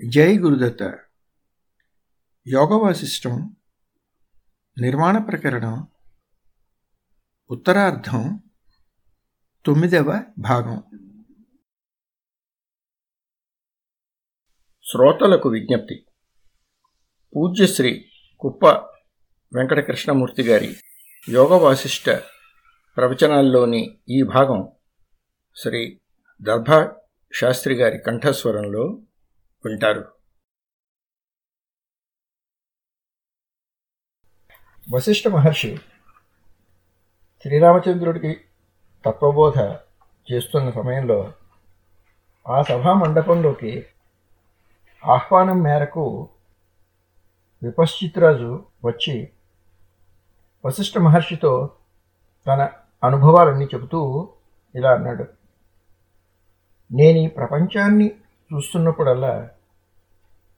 జై గురుదత్త. యోగ వాసిష్టం నిర్మాణ ప్రకరణం ఉత్తరార్ధం తొమ్మిదవ భాగం. శ్రోతలకు విజ్ఞప్తి. పూజ్యశ్రీ కుప్ప వెంకటకృష్ణమూర్తి గారి యోగవాసిష్ట ప్రవచనాల్లోని ఈ భాగం శ్రీ దర్భా శాస్త్రి గారి కంఠస్వరంలో ఉంటారు. వశిష్ఠ మహర్షి శ్రీరామచంద్రుడికి తత్వబోధ చేస్తున్న సమయంలో ఆ సభా మండపంలోకి ఆహ్వానం మేరకు విపశ్చిత్రాజు వచ్చి వశిష్ఠ మహర్షితో తన అనుభవాలన్నీ చెబుతూ ఇలా అన్నాడు. నేను ఈ ప్రపంచాన్ని చూస్తున్నప్పుడల్లా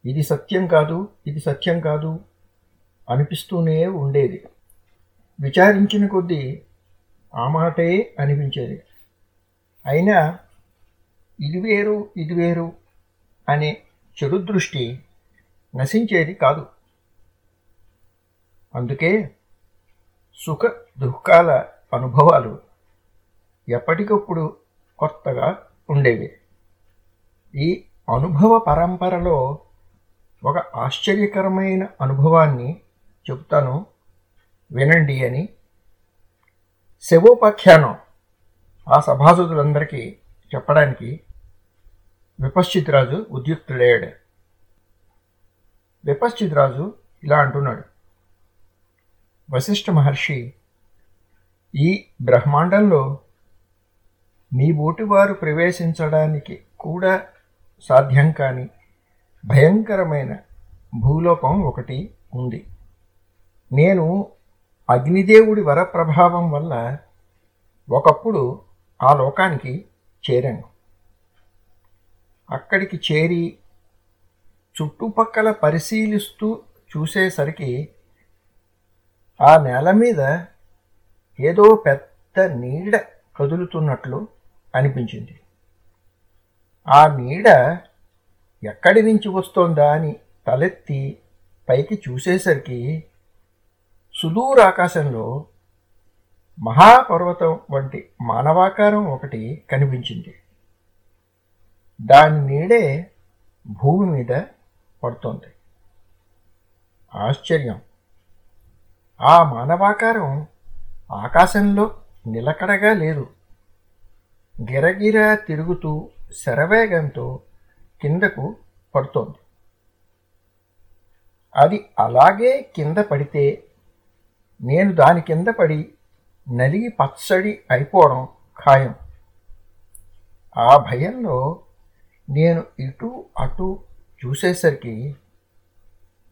ఇది సత్యం కాదు ఇది సత్యం కాదు అనిపిస్తూనే ఉండేది. విచారించిన కొద్దీ ఆ మాటే అనిపించేది. అయినా ఇది వేరు ఇది వేరు అనే చెడు దృష్టి నశించేది కాదు. అందుకే సుఖ దుఃఖాల అనుభవాలు ఎప్పటికప్పుడు కొత్తగా ఉండేవి. ఈ అనుభవ పరంపరలో ఒక ఆశ్చర్యకరమైన అనుభవాన్ని చెప్తాను వినండి అని శవోపాఖ్యానం ఆ సభాసదులందరికీ చెప్పడానికి విపశ్చిత్రాజు ఉద్యుక్తుడయ్యాడు. విపశ్చిత్రాజు ఇలా అంటున్నాడు. వశిష్ఠ మహర్షి ఈ బ్రహ్మాండంలో మీ బోటివారు ప్రవేశించడానికి కూడా సాధ్యం కాని భయంకరమైన భూలోకం ఒకటి ఉంది. నేను అగ్నిదేవుడి వరప్రభావం వల్ల ఒకప్పుడు ఆ లోకానికి చేరాను. అక్కడికి చేరి చుట్టుపక్కల పరిశీలిస్తూ చూసేసరికి ఆ నేల మీద ఏదో పెద్ద నీడ కదులుతున్నట్లు అనిపించింది. ఆ నీడ ఎక్కడి నుంచి వస్తోందా అని తలెత్తి పైకి చూసేసరికి సుదూర ఆకాశంలో మహాపర్వతం వంటి మానవాకారం ఒకటి కనిపించింది. దాని నీడే భూమి మీద పడుతోంది. ఆశ్చర్యం. ఆ మానవాకారం ఆకాశంలో నిలకడగా లేదు. గిరగిరా తిరుగుతూ శరవేగంతో కిందకు పడుతోంది. అది అలాగే కింద పడితే నేను దాని కింద పడి నలిగి పచ్చడి అయిపోవడం ఖాయం. ఆ భయంలో నేను ఇటు అటు చూసేసరికి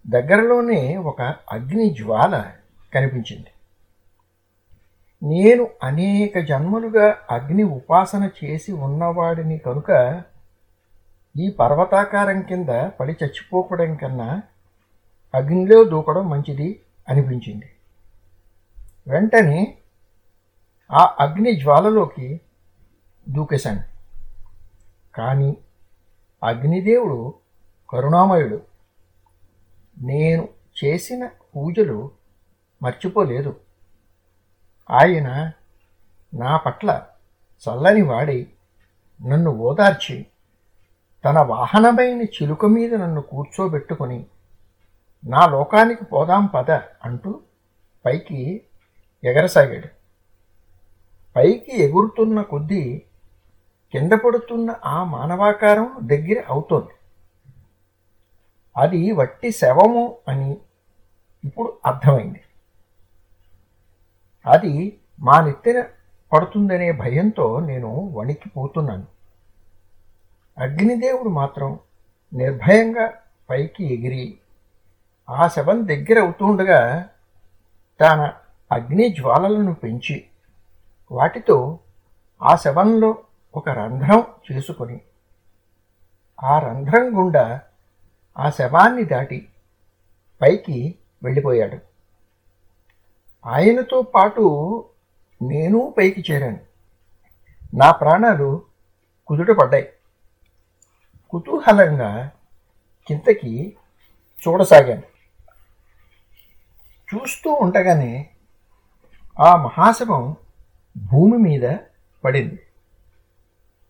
దగ్గరలోనే ఒక అగ్ని జ్వాల కనిపించింది. నేను అనేక జన్మలుగా అగ్ని ఉపాసన చేసి ఉన్నవాడిని కనుక ఈ పర్వతాకారం కింద పడి చచ్చిపోకడం కన్నా అగ్నిలో దూకడం మంచిది అనిపించింది. వెంటనే ఆ అగ్ని జ్వాలలోకి దూకేశాను. కానీ అగ్నిదేవుడు కరుణామయుడు. నేను చేసిన పూజలు మర్చిపోలేదు. ఆయన నా పట్ల చల్లని వాడి నన్ను ఓదార్చి తన వాహనమైన చిలుక మీద నన్ను కూర్చోబెట్టుకొని నా లోకానికి పోదాం పద అంటూ పైకి ఎగరసాగాడు. పైకి ఎగురుతున్న కొద్దీ కింద పడుతున్న ఆ మానవాకారం దగ్గర అవుతోంది. అది వట్టి శవము అని ఇప్పుడు అర్థమైంది. అది మా నెత్తిన పడుతుందనే భయంతో నేను వణికిపోతున్నాను. అగ్నిదేవుడు మాత్రం నిర్భయంగా పైకి ఎగిరి ఆ శవం దగ్గర అవుతుండగా తన అగ్ని జ్వాలలను పెంచి వాటితో ఆ శవంలో ఒక రంధ్రం చేసుకొని ఆ రంధ్రం గుండా ఆ శవాన్ని దాటి పైకి వెళ్ళిపోయాడు. ఆయనతో పాటు నేను పైకి చేరాను. నా ప్రాణాలు కుదుట పడ్డాయి. కుతూహలంగా కిందకి చూడసాగాను. చూస్తూ ఉండగానే ఆ మహాశవం భూమి మీద పడింది.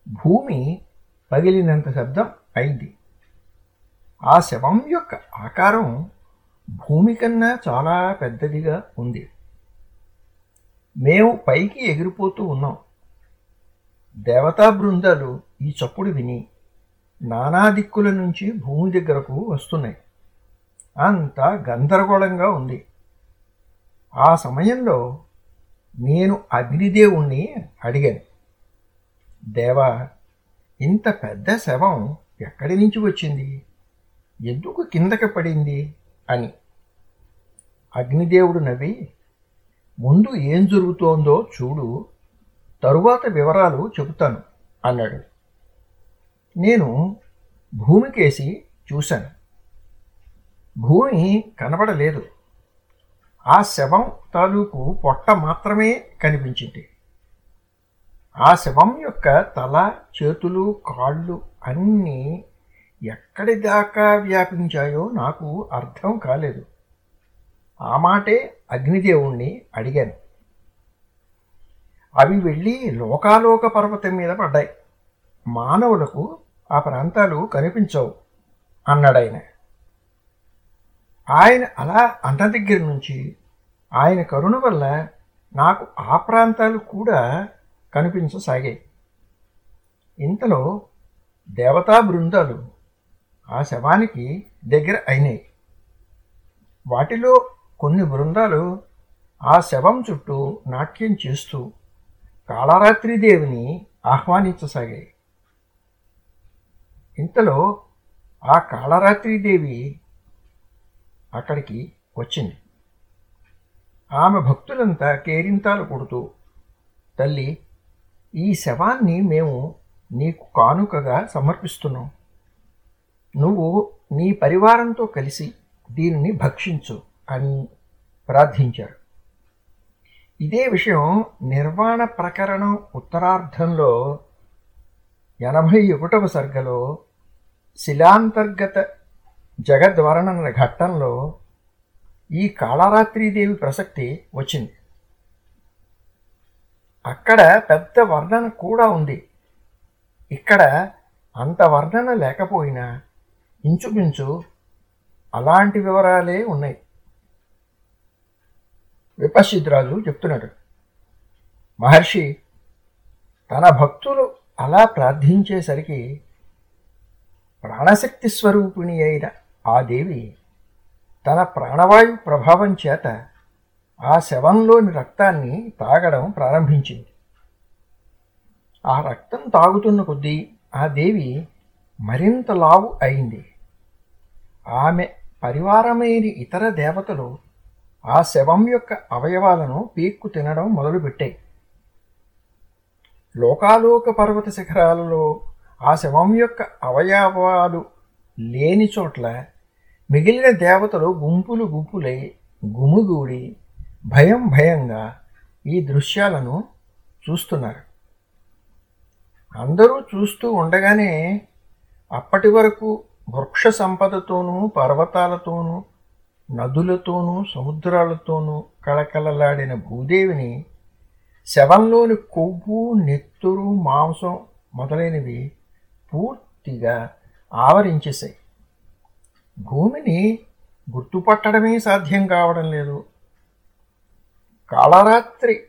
భూమి పగిలినంత శబ్దం అయింది. ఆ శవం యొక్క ఆకారం భూమి కన్నా చాలా పెద్దదిగా ఉంది. మేము పైకి ఎగిరిపోతూ ఉన్నాం. దేవతా బృందాలు ఈ చప్పుడు విని నానా దిక్కుల నుంచి భూమి దగ్గరకు వస్తున్నాయి. అంతా గందరగోళంగా ఉంది. ఆ సమయంలో నేను అగ్నిదేవుణ్ణి అడిగాను. దేవా ఇంత పెద్ద శవం ఎక్కడి నుంచి వచ్చింది? ఎందుకు కిందకి పడింది? అని. అగ్నిదేవుడు నవ్వి ముందు ఏం జరుగుతోందో చూడు తరువాత వివరాలు చెబుతాను అన్నాడు. నేను భూమికేసి చూశాను. భూమి కనబడలేదు. ఆ శవం తాలూకు పొట్ట మాత్రమే కనిపించింది. ఆ శవం యొక్క తల చేతులు కాళ్ళు అన్నీ ఎక్కడి దాకా వ్యాపించాయో నాకు అర్థం కాలేదు. ఆ మాటే అగ్నిదేవుణ్ణి అడిగాను. అవి వెళ్ళి లోకాలోక పర్వతం మీద పడ్డాయి. మానవులకు ఆ ప్రాంతాలు కనిపించవు అన్నాడాయన ఆయన అలా అన్న దగ్గర నుంచి ఆయన కరుణ వల్ల నాకు ఆ ప్రాంతాలు కూడా కనిపించసాగాయి. ఇంతలో దేవతా బృందాలు ఆ శవానికి దగ్గర అయినాయి. వాటిలో కొన్ని బృందాలు ఆ శవం చుట్టూ నాట్యం చేస్తూ కాళరాత్రిదేవిని ఆహ్వానించసాగాయి. ఇంతలో ఆ కాళరాత్రిదేవి అక్కడికి వచ్చింది. ఆమె భక్తులంతా కేరింతాలు కొడుతూ తల్లి ఈ శవాన్ని మేము నీకు కానుకగా సమర్పిస్తున్నాం. నువ్వు నీ పరివారంతో కలిసి దీనిని భక్షించు. అని ప్రార్థించారు. ఇదే విషయం నిర్వాణ ప్రకరణం ఉత్తరార్ధంలో ఎనభై ఒకటవ సర్గలో శిలాంతర్గత జగద్వరణ ఘట్టంలో ఈ కాళరాత్రీదేవి ప్రసక్తి వచ్చింది. అక్కడ పెద్ద వర్ణన కూడా ఉంది. ఇక్కడ అంత వర్ణన లేకపోయినా ఇంచుమించు అలాంటి వివరాలే ఉన్నాయి. విపశ్చిద్రాజు చెప్తున్నాడు. మహర్షి తన భక్తులు అలా ప్రార్థించేసరికి ప్రాణశక్తి స్వరూపిణి అయిన ఆ దేవి తన ప్రాణవాయు ప్రభావం చేత ఆ శవంలోని రక్తాన్ని తాగడం ప్రారంభించింది. ఆ రక్తం తాగుతున్న కొద్దీ ఆ దేవి మరింత లావు అయింది. ఆమె పరివారమైన ఇతర దేవతలు ఆ శవం యొక్క అవయవాలను పీక్కు తినడం మొదలుపెట్టాయి. లోకాలోక పర్వత శిఖరాలలో ఆ శవం యొక్క అవయవాలు లేని చోట్ల మిగిలిన దేవతలు గుంపులు గుంపులై గుమిగూడి భయం భయంగా ఈ దృశ్యాలను చూస్తున్నారు. అందరూ చూస్తూ ఉండగానే అప్పటి వరకు వృక్ష సంపదతోనూ పర్వతాలతోనూ నదులతోనూ సముద్రాలతోనూ కళకళలాడిన భూదేవిని శవంలోని కొవ్వు నెత్తురు మాంసం మొదలైనవి పూర్తిగా ఆవరించేశాయి. భూమిని గుర్తుపట్టడమే సాధ్యం కావడం లేదు. కాళరాత్రి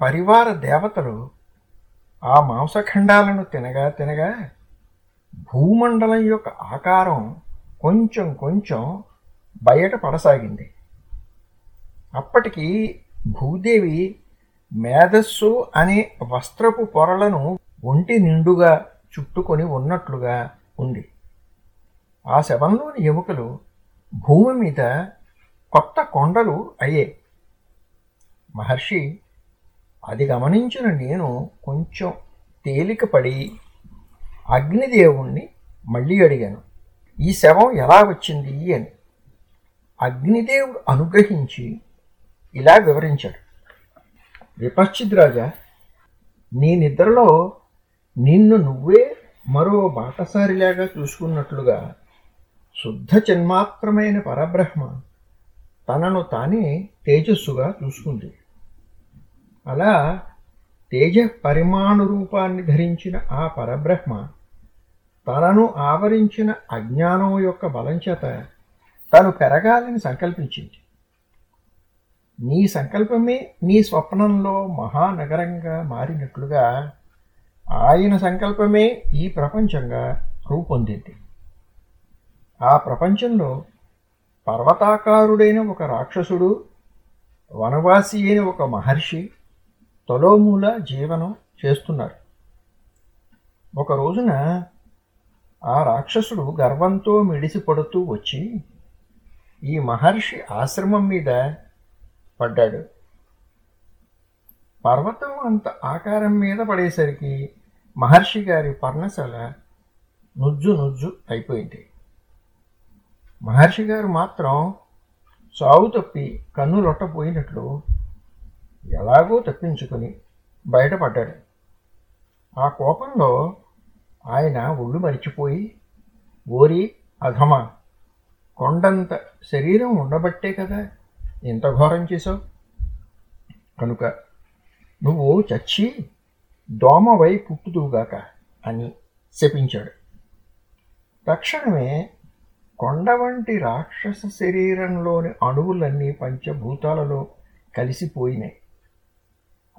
పరివార దేవతలు ఆ మాంసఖండాలను తినగా తినగా భూమండలం యొక్క ఆకారం కొంచెం కొంచెం బయట పడసాగింది అప్పటికి భూదేవి మేధస్సు అనే వస్త్రపు పొరలను ఒంటి నిండుగా చుట్టుకొని ఉన్నట్లుగా ఉంది. ఆ శవంలోని ఎముకలు భూమి మీద కొత్త కొండలు అయ్యే. మహర్షి అది గమనించిన నేను కొంచెం తేలికపడి అగ్నిదేవుణ్ణి మళ్ళీ అడిగాను ఈ శవం ఎలా వచ్చింది? అని. అగ్నిదేవుడు అనుగ్రహించి ఇలా వివరించాడు. విపశ్చిద్రాజా నీ నిద్రలో నిన్ను నువ్వే మరో బాటసారిలాగా చూసుకున్నట్లుగా శుద్ధ చిన్మాత్రమైన పరబ్రహ్మ తనను తానే తేజస్సుగా చూసుకుంది. అలా తేజ పరిమాణు రూపాన్ని ధరించిన ఆ పరబ్రహ్మ తనను ఆవరించిన అజ్ఞానం యొక్క బలం చేత తను పెరగాలని సంకల్పించింది. నీ సంకల్పమే నీ స్వప్నంలో మహానగరంగా మారినట్లుగా ఆయన సంకల్పమే ఈ ప్రపంచంగా రూపొందింది. ఆ ప్రపంచంలో పర్వతాకారుడైన ఒక రాక్షసుడు వనవాసి అయిన ఒక మహర్షి తొలోమూల జీవనం చేస్తున్నారు. ఒక రోజున ఆ రాక్షసుడు గర్వంతో మిడిసిపడుతూ వచ్చి ఈ మహర్షి ఆశ్రమం మీద పడ్డాడు. పర్వతం అంత ఆకారం మీద పడేసరికి మహర్షి గారి పర్ణశాల నుజ్జు నుజ్జు అయిపోయింది. మహర్షి గారు మాత్రం చావు తప్పి కన్నులొట్టపోయినట్లు ఎలాగో తప్పించుకొని బయటపడ్డాడు. ఆ కోపంలో ఆయన ఒళ్ళు మరిచిపోయి ఓరి అధమా కొండంత శరీరం ఉండబట్టే కదా ఇంత ఘోరం చేశావు. కనుక నువ్వు చచ్చి దోమవై పుట్టుదువుగాక అని శపించాడు. తక్షణమే కొండ వంటి రాక్షస శరీరంలోని అణువులన్నీ పంచభూతాలలో కలిసిపోయినాయి.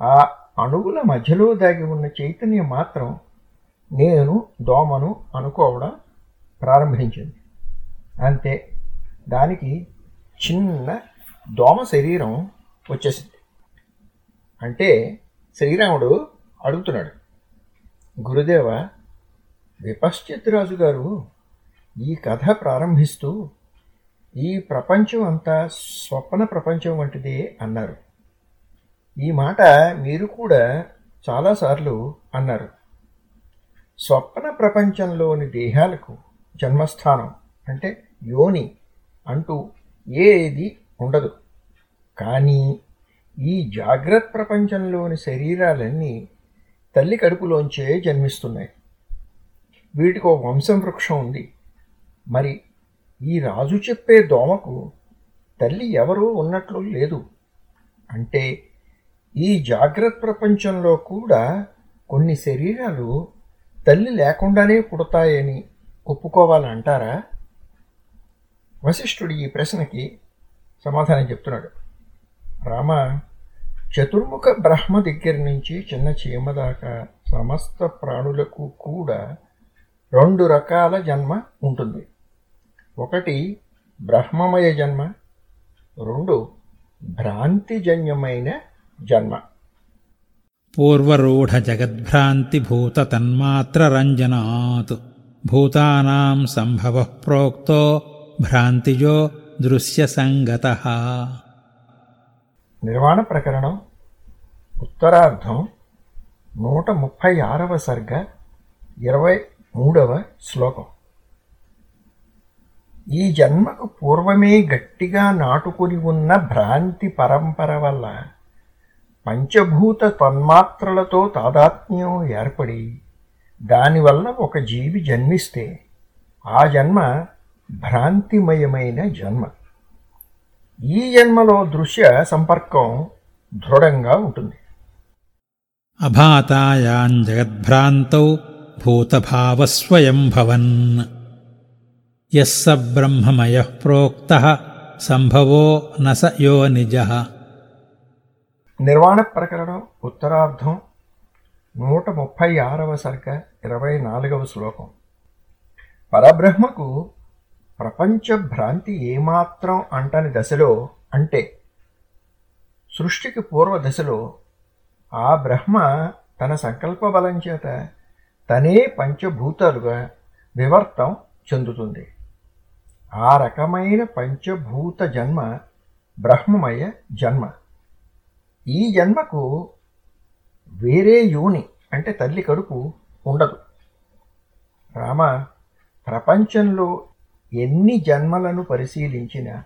ఆ అణువుల మధ్యలో దాగి ఉన్న చైతన్యం మాత్రం నేను దోమను అనుకోవడం ప్రారంభించింది. అంతే. దానికి చిన్న దోమ శరీరం వచ్చేసింది. అంటే శ్రీరాముడు అడుగుతున్నాడు గురుదేవ విపశ్చిత్ రాజు గారు ఈ కథ ప్రారంభిస్తూ ఈ ప్రపంచం అంతా స్వప్న ప్రపంచం వంటిదే అన్నారు. ఈ మాట మీరు కూడా చాలాసార్లు అన్నారు. స్వప్న ప్రపంచంలోని దేహాలకు జన్మస్థానం అంటే యోని అంటూ ఏది ఉండదు. కానీ ఈ జాగ్రత్త ప్రపంచంలోని శరీరాలన్నీ తల్లి కడుపులోంచే జన్మిస్తున్నాయి. వీటికి ఒక వంశం వృక్షం ఉంది. మరి ఈ రాజు చెప్పే దోమకు తల్లి ఎవరూ ఉన్నట్లు లేదు. అంటే ఈ జాగ్రత్త ప్రపంచంలో కూడా కొన్ని శరీరాలు తల్లి లేకుండానే పుడతాయని ఒప్పుకోవాలంటారా? వశిష్ఠుడు ఈ ప్రశ్నకి సమాధానం చెప్తున్నాడు. రామ చతుర్ముఖ బ్రహ్మ దగ్గర నుంచి చిన్న చీమ దాకా సమస్త ప్రాణులకు కూడా రెండు రకాల జన్మ ఉంటుంది. ఒకటి బ్రహ్మమయ జన్మ రెండు భ్రాంతిజన్యమైన జన్మ. పూర్వరూఢ జగద్భ్రాంతి భూత తన్మాత్ర రంజనాత్. భూతానాం సంభవ ప్రోక్తో భ్రాంతిజో దృశ్యసంగత. నిర్వాణ ప్రకరణం ఉత్తరార్ధం నూట ముప్పై ఆరవ సర్గ ఇరవై మూడవ శ్లోకం. ఈ జన్మకు పూర్వమే గట్టిగా నాటుకుని ఉన్న భ్రాంతి పరంపర వల్ల పంచభూత తన్మాత్రలతో తాదాత్మ్యం ఏర్పడి దానివల్ల ఒక జీవి జన్మిస్తే ఆ జన్మ భ్రాంతిమయమైన జన్మ. ఈ జన్మలో దృశ్య సంపర్కం దృఢంగా ఉంటుంది. అభాతాయాం జగద్భ్రాంతౌ భూతభావస్వయం భవన్ యః స బ్రహ్మమయః ప్రోక్తః సంభవో న స యో నిజః. నిర్వాణ ప్రకరణం ఉత్తరార్ధం నూట ముప్పై ఆరవ సర్గ ఇరవై నాలుగవ శ్లోకం. పరబ్రహ్మకు ప్రపంచ భ్రాంతి ఏమాత్రం అంటని దశలో అంటే సృష్టికి పూర్వ దశలో ఆ బ్రహ్మ తన సంకల్ప బలం చేత తనే పంచభూతాలుగా వివర్తం చెందుతుంది. ఆ రకమైన పంచభూత జన్మ బ్రహ్మమయ జన్మ. ఈ జన్మకు వేరే యోని అంటే తల్లి కడుపు ఉండదు. రామ ప్రపంచంలో ఎన్ని జన్మలను పరిశీలించినా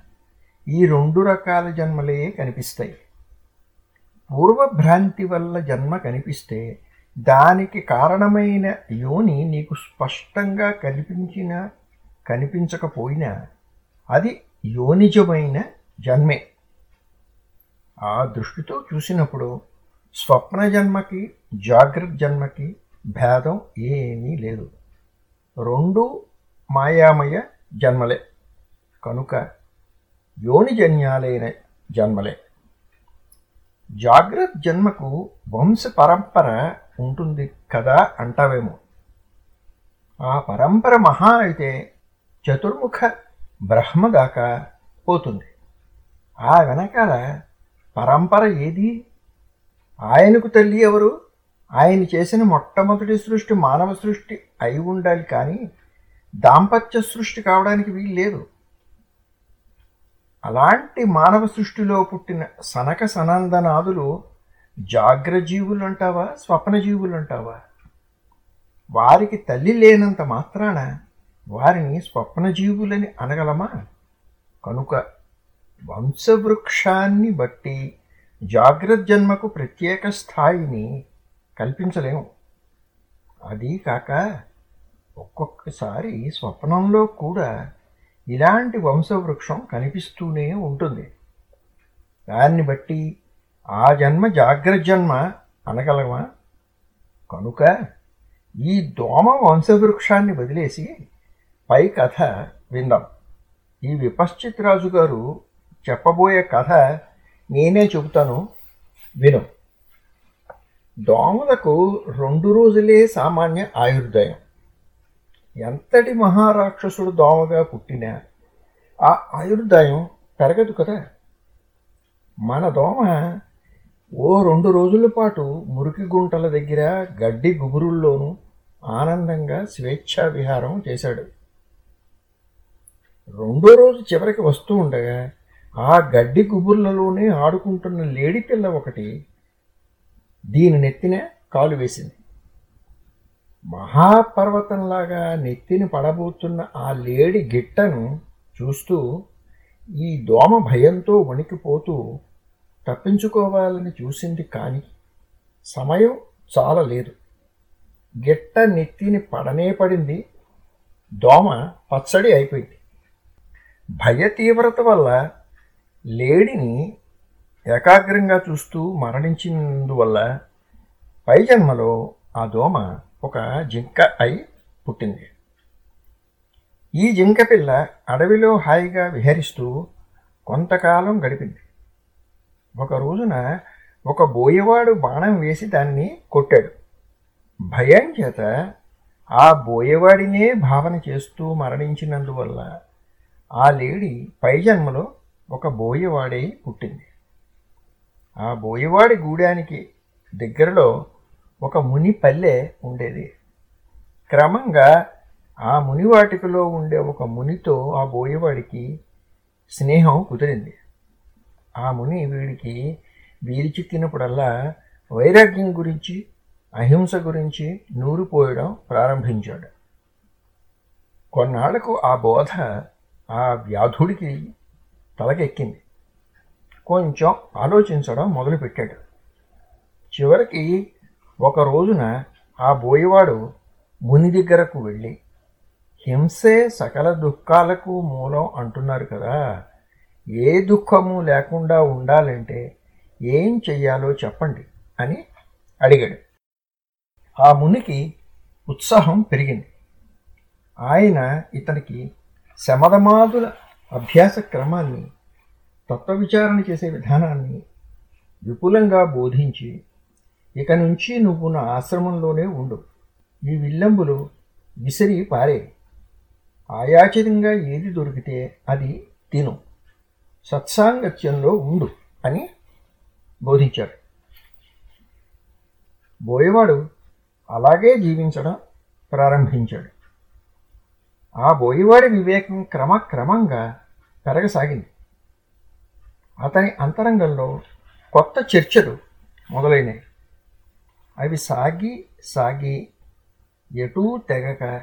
ఈ రెండు రకాల జన్మలే కనిపిస్తాయి. పూర్వభ్రాంతి వల్ల జన్మ కనిపిస్తే దానికి కారణమైన యోని నీకు స్పష్టంగా కనిపించిన కనిపించకపోయినా అది యోనిజమైన జన్మే. ఆ దృష్టితో చూసినప్పుడు స్వప్న జన్మకి జాగ్రత్త జన్మకి భేదం ఏమీ లేదు. రెండు మాయామయ జన్మలే. కనుక యోనిజన్యాలైన జన్మలే. జాగ్రత్త జన్మకు వంశ పరంపర ఉంటుంది కదా అంటావేమో. ఆ పరంపర మహా అయితే చతుర్ముఖ బ్రహ్మ దాకా పోతుంది. ఆ వెనకాల పరంపర ఏది? ఆయనకు తల్లి ఎవరు? ఆయన చేసిన మొట్టమొదటి సృష్టి మానవ సృష్టి అయి ఉండాలి కానీ దాంపత్య సృష్టి కావడానికి వీలు లేదు అలాంటి మానవ సృష్టిలో పుట్టిన సనక సనందనాదులు జాగ్రజీవులు అంటావా స్వప్నజీవులు అంటావా వారికి తల్లి లేనంత మాత్రాన వారిని స్వప్నజీవులని అనగలమా? కనుక వంశవృక్షాన్ని బట్టి జాగ్రత్త జన్మకు ప్రత్యేక స్థాయిని కల్పించలేము. అదీ కాక ఒక్కొక్కసారి స్వప్నంలో కూడా ఇలాంటి వంశవృక్షం కనిపిస్తూనే ఉంటుంది. దాన్ని బట్టి ఆ జన్మ జాగ్రత్త జన్మ అనగలమా? కనుక ఈ దోమ వంశవృక్షాన్ని వదిలేసి పై కథ విందాం. ఈ విపశ్చిత్ రాజు గారు చెప్పబోయే కథ నేనే చెబుతాను. విను. దోమలకు రెండు రోజులే సామాన్య ఆయుర్దాయం. ఎంతటి మహారాక్షసుడు దోమగా పుట్టినా ఆ ఆయుర్దాయం పెరగదు కదా. మన దోమ ఓ రెండు రోజుల పాటు మురికి గుంటల దగ్గర గడ్డి గుబురుల్లోనూ ఆనందంగా స్వేచ్ఛా విహారం చేశాడు. రెండో రోజు చివరికి వస్తూ ఉండగా ఆ గడ్డి గుబుర్లలోనే ఆడుకుంటున్న లేడి పిల్ల ఒకటి దీని నెత్తిన కాలు వేసింది. మహాపర్వతంలాగా నెత్తిని పడబోతున్న ఆ లేడి గిట్టను చూస్తూ ఈ దోమ భయంతో వణికిపోతూ తప్పించుకోవాలని చూసింది కానీ సమయం చాలా లేదు గిట్ట నెత్తిని పడనే పడింది. దోమ పచ్చడి అయిపోయింది. భయ తీవ్రత వల్ల లేడిని ఏకాగ్రంగా చూస్తూ మరణించినందువల్ల పై జన్మలో ఆ దోమ ఒక జింక అయి పుట్టింది. ఈ జింక పిల్ల అడవిలో హాయిగా విహరిస్తూ కొంతకాలం గడిపింది. ఒక రోజున ఒక బోయవాడు బాణం వేసి దాన్ని కొట్టాడు. భయం చేత ఆ బోయవాడినే భావన చేస్తూ మరణించినందువల్ల ఆ లేడి పై జన్మలో ఒక బోయవాడై పుట్టింది. ఆ బోయవాడి గూడానికి దగ్గరలో ఒక ముని పల్లె ఉండేది. క్రమంగా ఆ మునివాటికలో ఉండే ఒక మునితో ఆ బోయవాడికి స్నేహం కుదిరింది. ఆ ముని వీడికి వీరిచిక్కినప్పుడల్లా వైరాగ్యం గురించి అహింస గురించి నూరిపోయడం ప్రారంభించాడు. కొన్నాళ్ళకు ఆ బోధ ఆ వ్యాధుడికి తలకెక్కింది. కొంచెం ఆలోచించడం మొదలుపెట్టాడు. చివరికి ఒక రోజున ఆ బోయవాడు ముని దగ్గరకు వెళ్ళి హింసే సకల దుఃఖాలకు మూలం అంటున్నారు కదా. ఏ దుఃఖము లేకుండా ఉండాలంటే ఏం చెయ్యాలో చెప్పండి అని అడిగాడు. ఆ మునికి ఉత్సాహం పెరిగింది. ఆయన ఇతనికి శమదమాదుల అభ్యాస క్రమాన్ని తత్వ విచారణ చేసే విధానాన్ని విపులంగా బోధించి ఇక నుంచి నువ్వు నా ఆశ్రమంలోనే ఉండు. ఈ విల్లంబులు విసిరి పారే. ఆయాచితంగా ఏది దొరికితే అది తిను. సత్సాంగత్యంలో ఉండు అని బోధించాడు. బోయవాడు అలాగే జీవించడం ప్రారంభించాడు. ఆ బోయవాడి వివేకం క్రమక్రమంగా పెరగసాగింది. అతని అంతరంగంలో కొత్త చర్చలు మొదలైనవి. అవి సాగి సాగి ఎటూ తెగక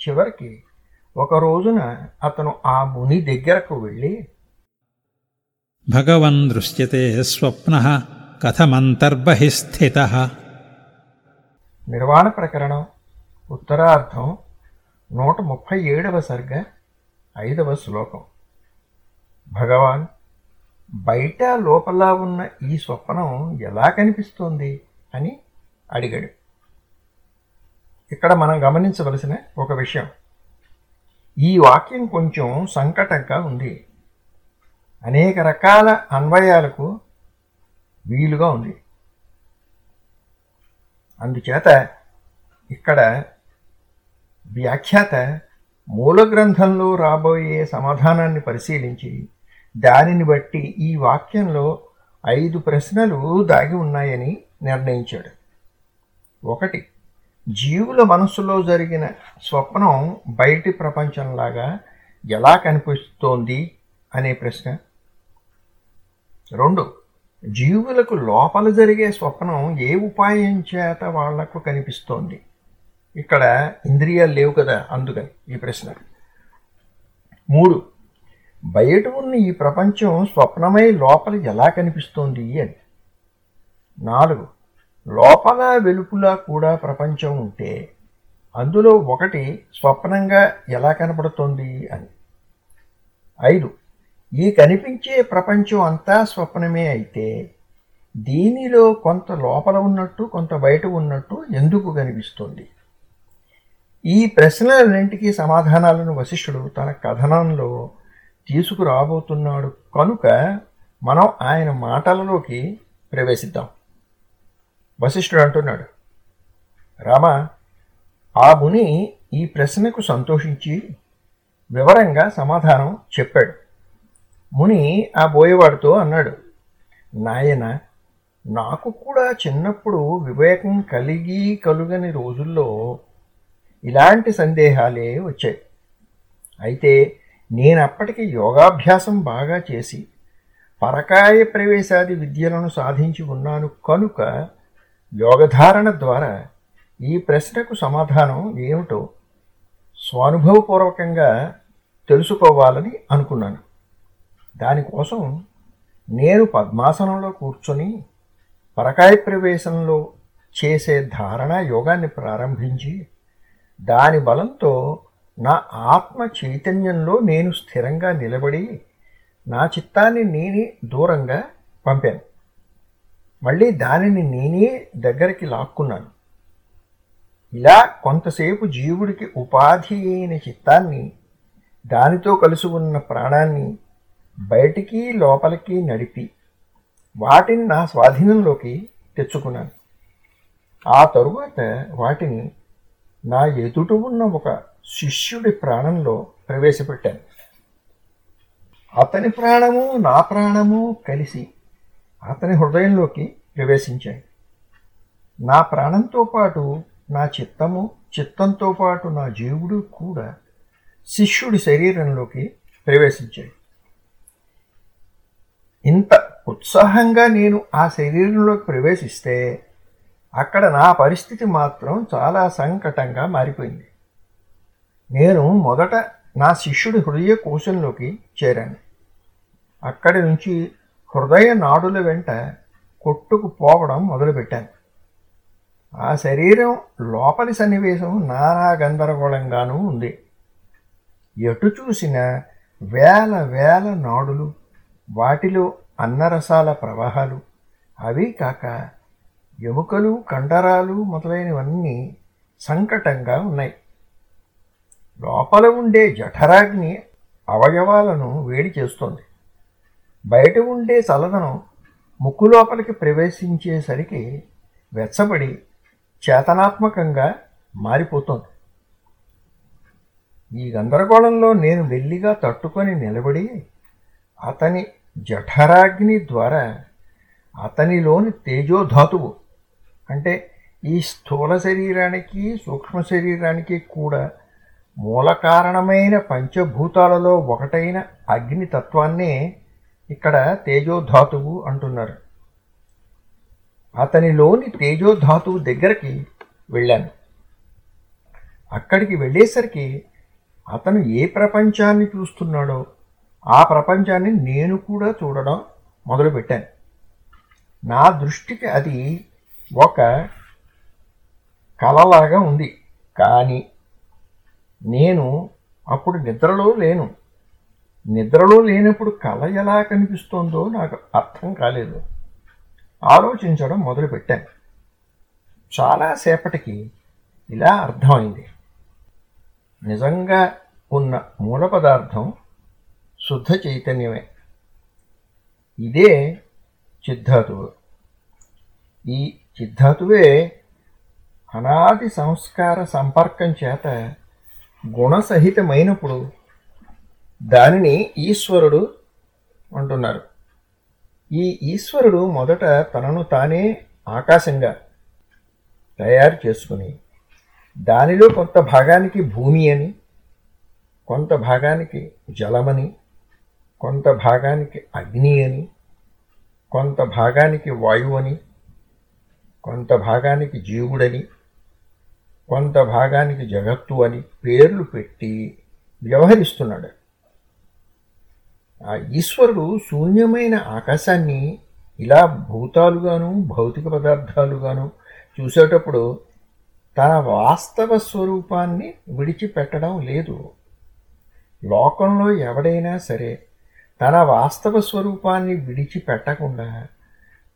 చివరికి ఒక రోజున అతను ఆ ముని దగ్గరకు వెళ్ళి భగవన్ దృశ్యతే స్వప్న కథమంతర్బహిస్థిత నిర్వాణ ప్రకరణం ఉత్తరార్థం నూట ముప్పై ఏడవ సర్గ ఐదవ శ్లోకం. భగవాన్ బయట లోపల ఉన్న ఈ స్వప్నం ఎలా కనిపిస్తోంది అని అడిగాడు. ఇక్కడ మనం గమనించవలసిన ఒక విషయం. ఈ వాక్యం కొంచెం సంకటంగా ఉంది. అనేక రకాల అన్వయాలకు వీలుగా ఉంది. అందుచేత ఇక్కడ వ్యాఖ్యాత మూల గ్రంథంలో రాబోయే సమాధానాన్ని పరిశీలించి దానిని బట్టి ఈ వాక్యంలో ఐదు ప్రశ్నలు దాగి ఉన్నాయని నిర్ణయించాడు. ఒకటి జీవుల మనస్సులో జరిగిన స్వప్నం బయటి ప్రపంచంలాగా ఎలా కనిపిస్తోంది అనే ప్రశ్న. రెండు జీవులకు లోపల జరిగే స్వప్నం ఏ ఉపాయం చేత వాళ్ళకు కనిపిస్తోంది? ఇక్కడ ఇంద్రియాలు లేవు కదా అందుకని ఈ ప్రశ్న. మూడు బయట ఉన్న ఈ ప్రపంచం స్వప్నమై లోపల ఎలా కనిపిస్తోంది అని. నాలుగు లోపల వెలుపులా కూడా ప్రపంచం ఉంటే అందులో ఒకటి స్వప్నంగా ఎలా కనపడుతోంది అని. ఐదు ఈ కనిపించే ప్రపంచం అంతా స్వప్నమే అయితే దీనిలో కొంత లోపల ఉన్నట్టు కొంత బయట ఉన్నట్టు ఎందుకు కనిపిస్తుంది? ఈ ప్రశ్నలన్నింటికీ సమాధానాలను వశిష్ఠుడు తన కథనంలో తీసుకురాబోతున్నాడు. కనుక మనం ఆయన మాటలలోకి ప్రవేశిద్దాం. వశిష్ఠుడు అంటున్నాడు. రామ ఆ ముని ఈ ప్రశ్నకు సంతోషించి వివరంగా సమాధానం చెప్పాడు. ముని ఆ బోయేవాడితో అన్నాడు నాయన నాకు కూడా చిన్నప్పుడు వివేకం కలిగి కలుగని రోజుల్లో ఇలాంటి సందేహాలే వచ్చాయి. అయితే నేనప్పటికి యోగాభ్యాసం బాగా చేసి పరకాయ ప్రవేశాది విద్యలను సాధించి ఉన్నాను కనుక యోగధారణ ద్వారా ఈ ప్రశ్నకు సమాధానం ఏమిటో స్వానుభవపూర్వకంగా తెలుసుకోవాలని అనుకున్నాను. దానికోసం నేను పద్మాసనంలో కూర్చొని పరకాయ ప్రవేశంలో చేసే ధారణ యోగాన్ని ప్రారంభించి దాని బలంతో నా ఆత్మ చైతన్యంలో నేను స్థిరంగా నిలబడి నా చిత్తాన్ని నేనే దూరంగా పంపాను. మళ్ళీ దానిని నేనే దగ్గరికి లాక్కున్నాను. ఇలా కొంతసేపు జీవుడికి ఉపాధి అయిన చిత్తాన్ని దానితో కలిసి ఉన్న ప్రాణాన్ని బయటికి లోపలికి నడిపి వాటిని నా స్వాధీనంలోకి తెచ్చుకున్నాను. ఆ తరువాత వాటిని నా ఎదుట ఉన్న ఒక శిష్యుడి ప్రాణంలో ప్రవేశపెట్టాను. అతని ప్రాణము నా ప్రాణము కలిసి అతని హృదయంలోకి ప్రవేశించాయి. నా ప్రాణంతో పాటు నా చిత్తము చిత్తంతో పాటు నా జీవుడు కూడా శిష్యుడి శరీరంలోకి ప్రవేశించాయి. ఇంత ఉత్సాహంగా నేను ఆ శరీరంలోకి ప్రవేశిస్తే అక్కడ నా పరిస్థితి మాత్రం చాలా సంకటంగా మారిపోయింది. నేను మొదట నా శిష్యుడి హృదయ కోశంలోకి చేరాను. అక్కడి నుంచి హృదయ నాడుల వెంట కొట్టుకుపోవడం మొదలుపెట్టాను. ఆ శరీరం లోపలి సన్నివేశం నానా గందరగోళంగానూ ఉంది. ఎటు చూసినా వేల వేల నాడులు వాటిలో అన్నరసాల ప్రవాహాలు అవి కాక ఎముకలు కండరాలు మొదలైనవన్నీ సంకటంగా ఉన్నాయి. లోపల ఉండే జఠరాగ్ని అవయవాలను వేడి చేస్తుంది. బయట ఉండే చలదనం ముక్కు లోపలికి ప్రవేశించేసరికి వెచ్చబడి చేతనాత్మకంగా మారిపోతుంది. ఈ గందరగోళంలో నేను మెల్లిగా తట్టుకొని నిలబడి అతని జఠరాగ్ని ద్వారా అతనిలోని తేజోధాతువు అంటే ఈ స్థూల శరీరానికి సూక్ష్మ శరీరానికి కూడా మూల కారణమైన పంచభూతాలలో ఒకటైన అగ్నితత్వాన్నే ఇక్కడ తేజోధాతువు అంటున్నారు. అతనిలోని తేజోధాతువు దగ్గరికి వెళ్ళాను. అక్కడికి వెళ్ళేసరికి అతను ఏ ప్రపంచాన్ని చూస్తున్నాడో ఆ ప్రపంచాన్ని నేను కూడా చూడడం మొదలుపెట్టాను. నా దృష్టికి అది ఒక కలలాగా ఉంది. కానీ నేను అప్పుడు నిద్రలో లేను. నిద్రలో లేనప్పుడు కళ ఎలా కనిపిస్తోందో నాకు అర్థం కాలేదు. ఆలోచించడం మొదలుపెట్టాను. చాలాసేపటికి ఇలా అర్థమైంది. నిజంగా ఉన్న మూల పదార్థం శుద్ధ చైతన్యమే. ఇదే చిద్ధాతువు. ఈ చిద్ధాతువే అనాది సంస్కార సంపర్కం చేత గుణసహితమైనప్పుడు దానిని ఈశ్వరుడు అంటున్నారు. ఈ ఈశ్వరుడు మొదట తనను తానే ఆకాశంగా తయారు చేసుకుని దానిలో కొంత భాగానికి భూమి అని కొంత భాగానికి జలమని కొంత భాగానికి అగ్ని అని కొంత భాగానికి వాయువు అని కొంత భాగానికి జీవుడని కొంత భాగానికి జగత్తు అని పేర్లు పెట్టి వ్యవహరిస్తున్నాడు. ఆ ఈశ్వరుడు శూన్యమైన ఆకాశాన్ని ఇలా భూతాలుగాను భౌతిక పదార్థాలుగాను చూసేటప్పుడు తన వాస్తవ స్వరూపాన్ని విడిచిపెట్టడం లేదు. లోకంలో ఎవడైనా సరే తన వాస్తవ స్వరూపాన్ని విడిచిపెట్టకుండా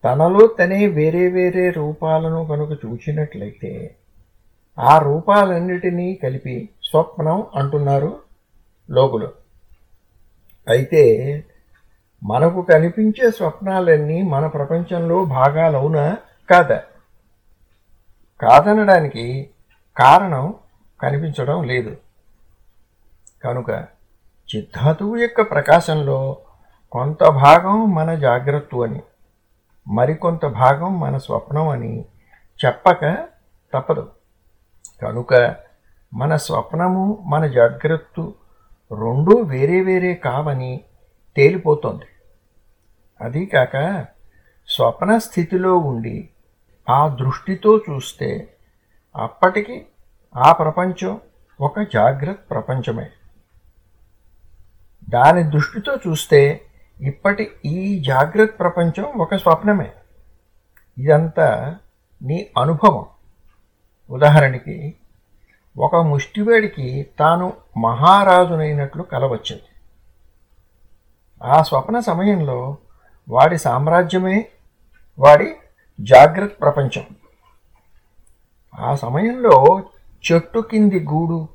తనలో తనే వేరే వేరే రూపాలను కనుక చూసినట్లయితే ఆ రూపాలన్నిటినీ కలిపి స్వప్నం అంటున్నారు లోకులు. అయితే మనకు కనిపించే స్వప్నాలన్నీ మన ప్రపంచంలో భాగాలవునా? కాదా? కాదనడానికి కారణం కనిపించడం లేదు. కనుక చిద్ధాతువు యొక్క ప్రకాశంలో కొంత భాగం మన జాగ్రత్త అని మరికొంత భాగం మన స్వప్నం అని చెప్పక తప్పదు. కనుక మన స్వప్నము మన జాగ్రత్త రెండూ వేరే వేరే కావని తేలిపోతోంది. అదీకాక స్వప్న స్థితిలో ఉండి ఆ దృష్టితో చూస్తే అప్పటికి ఆ ప్రపంచం ఒక జాగ్రత్త ప్రపంచమే. దాని దృష్టితో చూస్తే ఇప్పటి ఈ జాగ్రత్త ప్రపంచం ఒక స్వప్నమే. ఇదంతా నీ అనుభవం. ఉదాహరణకి ఒక ముష్టివేడికి తాను మహారాజునైనట్లు కలవచ్చింది. ఆ స్వప్న సమయంలో వాడి సామ్రాజ్యమే వాడి జాగ్రత్త ప్రపంచం. ఆ సమయంలో చెట్టు కింది గూడు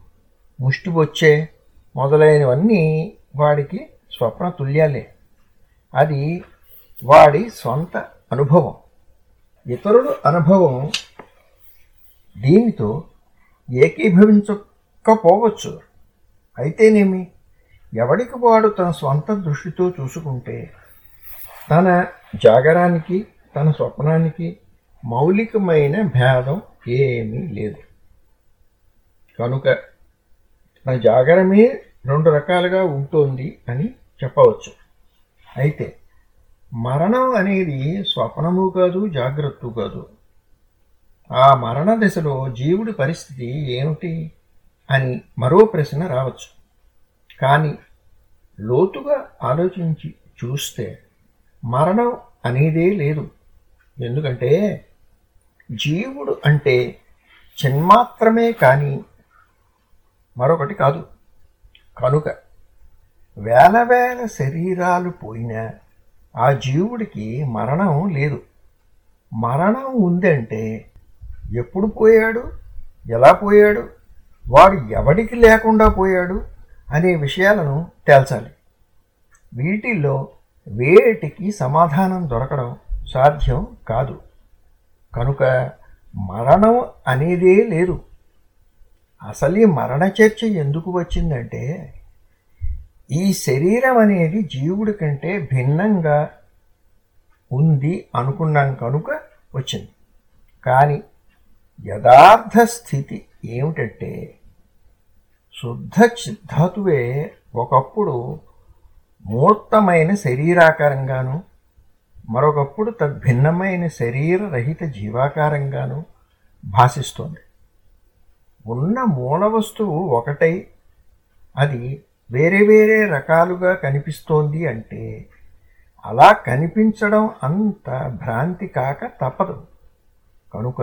ముష్టి వచ్చే మొదలైనవన్నీ వాడికి స్వప్న తుల్యాలే. అది వాడి సొంత అనుభవం. ఇతరుల అనుభవం దీనితో ఏకీభవించకపోవచ్చు. అయితేనేమి? ఎవడికి వాడు తన స్వంత దృష్టితో చూసుకుంటే తన జాగరానికి తన స్వప్నానికి మౌలికమైన భేదం ఏమీ లేదు. కనుక నా జాగరమే రెండు రకాలుగా ఉంటుంది అని చెప్పవచ్చు. అయితే మరణం అనేది స్వప్నము కాదు జాగ్రత్త కాదు. ఆ మరణ దశలో జీవుడి పరిస్థితి ఏమిటి అని మరో ప్రశ్న రావచ్చు. కానీ లోతుగా ఆలోచించి చూస్తే మరణం అనేదే లేదు. ఎందుకంటే జీవుడు అంటే చిన్మాత్రమే కానీ మరొకటి కాదు. కనుక వేల వేల శరీరాలు పోయినా ఆ జీవుడికి మరణం లేదు. మరణం ఉందంటే ఎప్పుడు పోయాడు? ఎలా పోయాడు? వాడు ఎవడికి లేకుండా పోయాడు? అనే విషయాలను తేల్చాలి. వీటిల్లో వేటికి సమాధానం దొరకడం సాధ్యం కాదు. కనుక మరణం అనేదే లేదు. అసలు ఈ మరణ చర్చ ఎందుకు వచ్చిందంటే ఈ శరీరం అనేది జీవుడి కంటే భిన్నంగా ఉంది అనుకున్నాం కనుక వచ్చింది. కానీ యథార్థ స్థితి ఏమిటంటే శుద్ధ ధాతువే ఒకప్పుడు మూర్తమైన శరీరాకారంగాను మరొకప్పుడు తద్భిన్నమైన శరీరరహిత జీవాకారంగాను భాషిస్తోంది. ఉన్న మూల వస్తువు ఒకటై అది వేరే వేరే రకాలుగా కనిపిస్తోంది అంటే అలా కనిపించడం అంత భ్రాంతి కాక తప్పదు. కనుక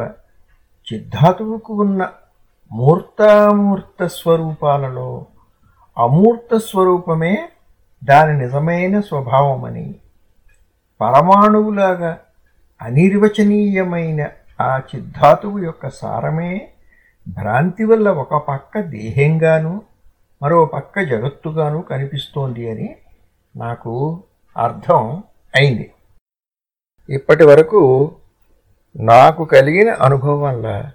చిద్ధాతువుకు ఉన్న మూర్తామూర్త స్వరూపాలలో అమూర్త స్వరూపమే దాని నిజమైన స్వభావమని పరమాణువులాగా అనిర్వచనీయమైన ఆ చిద్ధాతువు యొక్క సారమే భ్రాంతి వల్ల ఒక పక్క దేహంగాను మరో పక్క జగత్తుగాను కనిపిస్తోంది అని నాకు అర్థం అయింది. ఇప్పటి వరకు నాకు కలిగిన అనుభవం వల్ల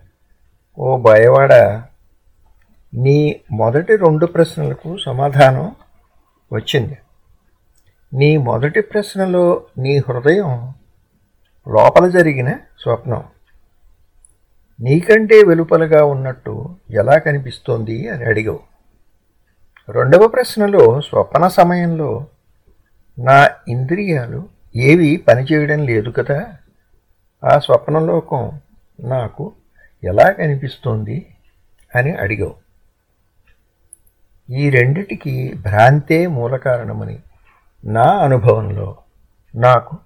ఓ భయవాడ నీ మొదటి రెండు ప్రశ్నలకు సమాధానం వచ్చింది. నీ మొదటి ప్రశ్నలో నీ హృదయం లోపల జరిగిన స్వప్నం నీకంటే వెలుపలగా ఉన్నట్టు ఎలా కనిపిస్తోంది అని అడిగావు. రెండవ ప్రశ్నలో స్వప్న సమయంలో నా ఇంద్రియాలు ఏవి పనిచేయడం లేదు కదా? ఆ స్వప్నలోకం నాకు ఎలా కనిపిస్తోంది అని అడిగావు. ఈ రెండిటికి భ్రాంతే మూల కారణమని నా అనుభవంలో నాకు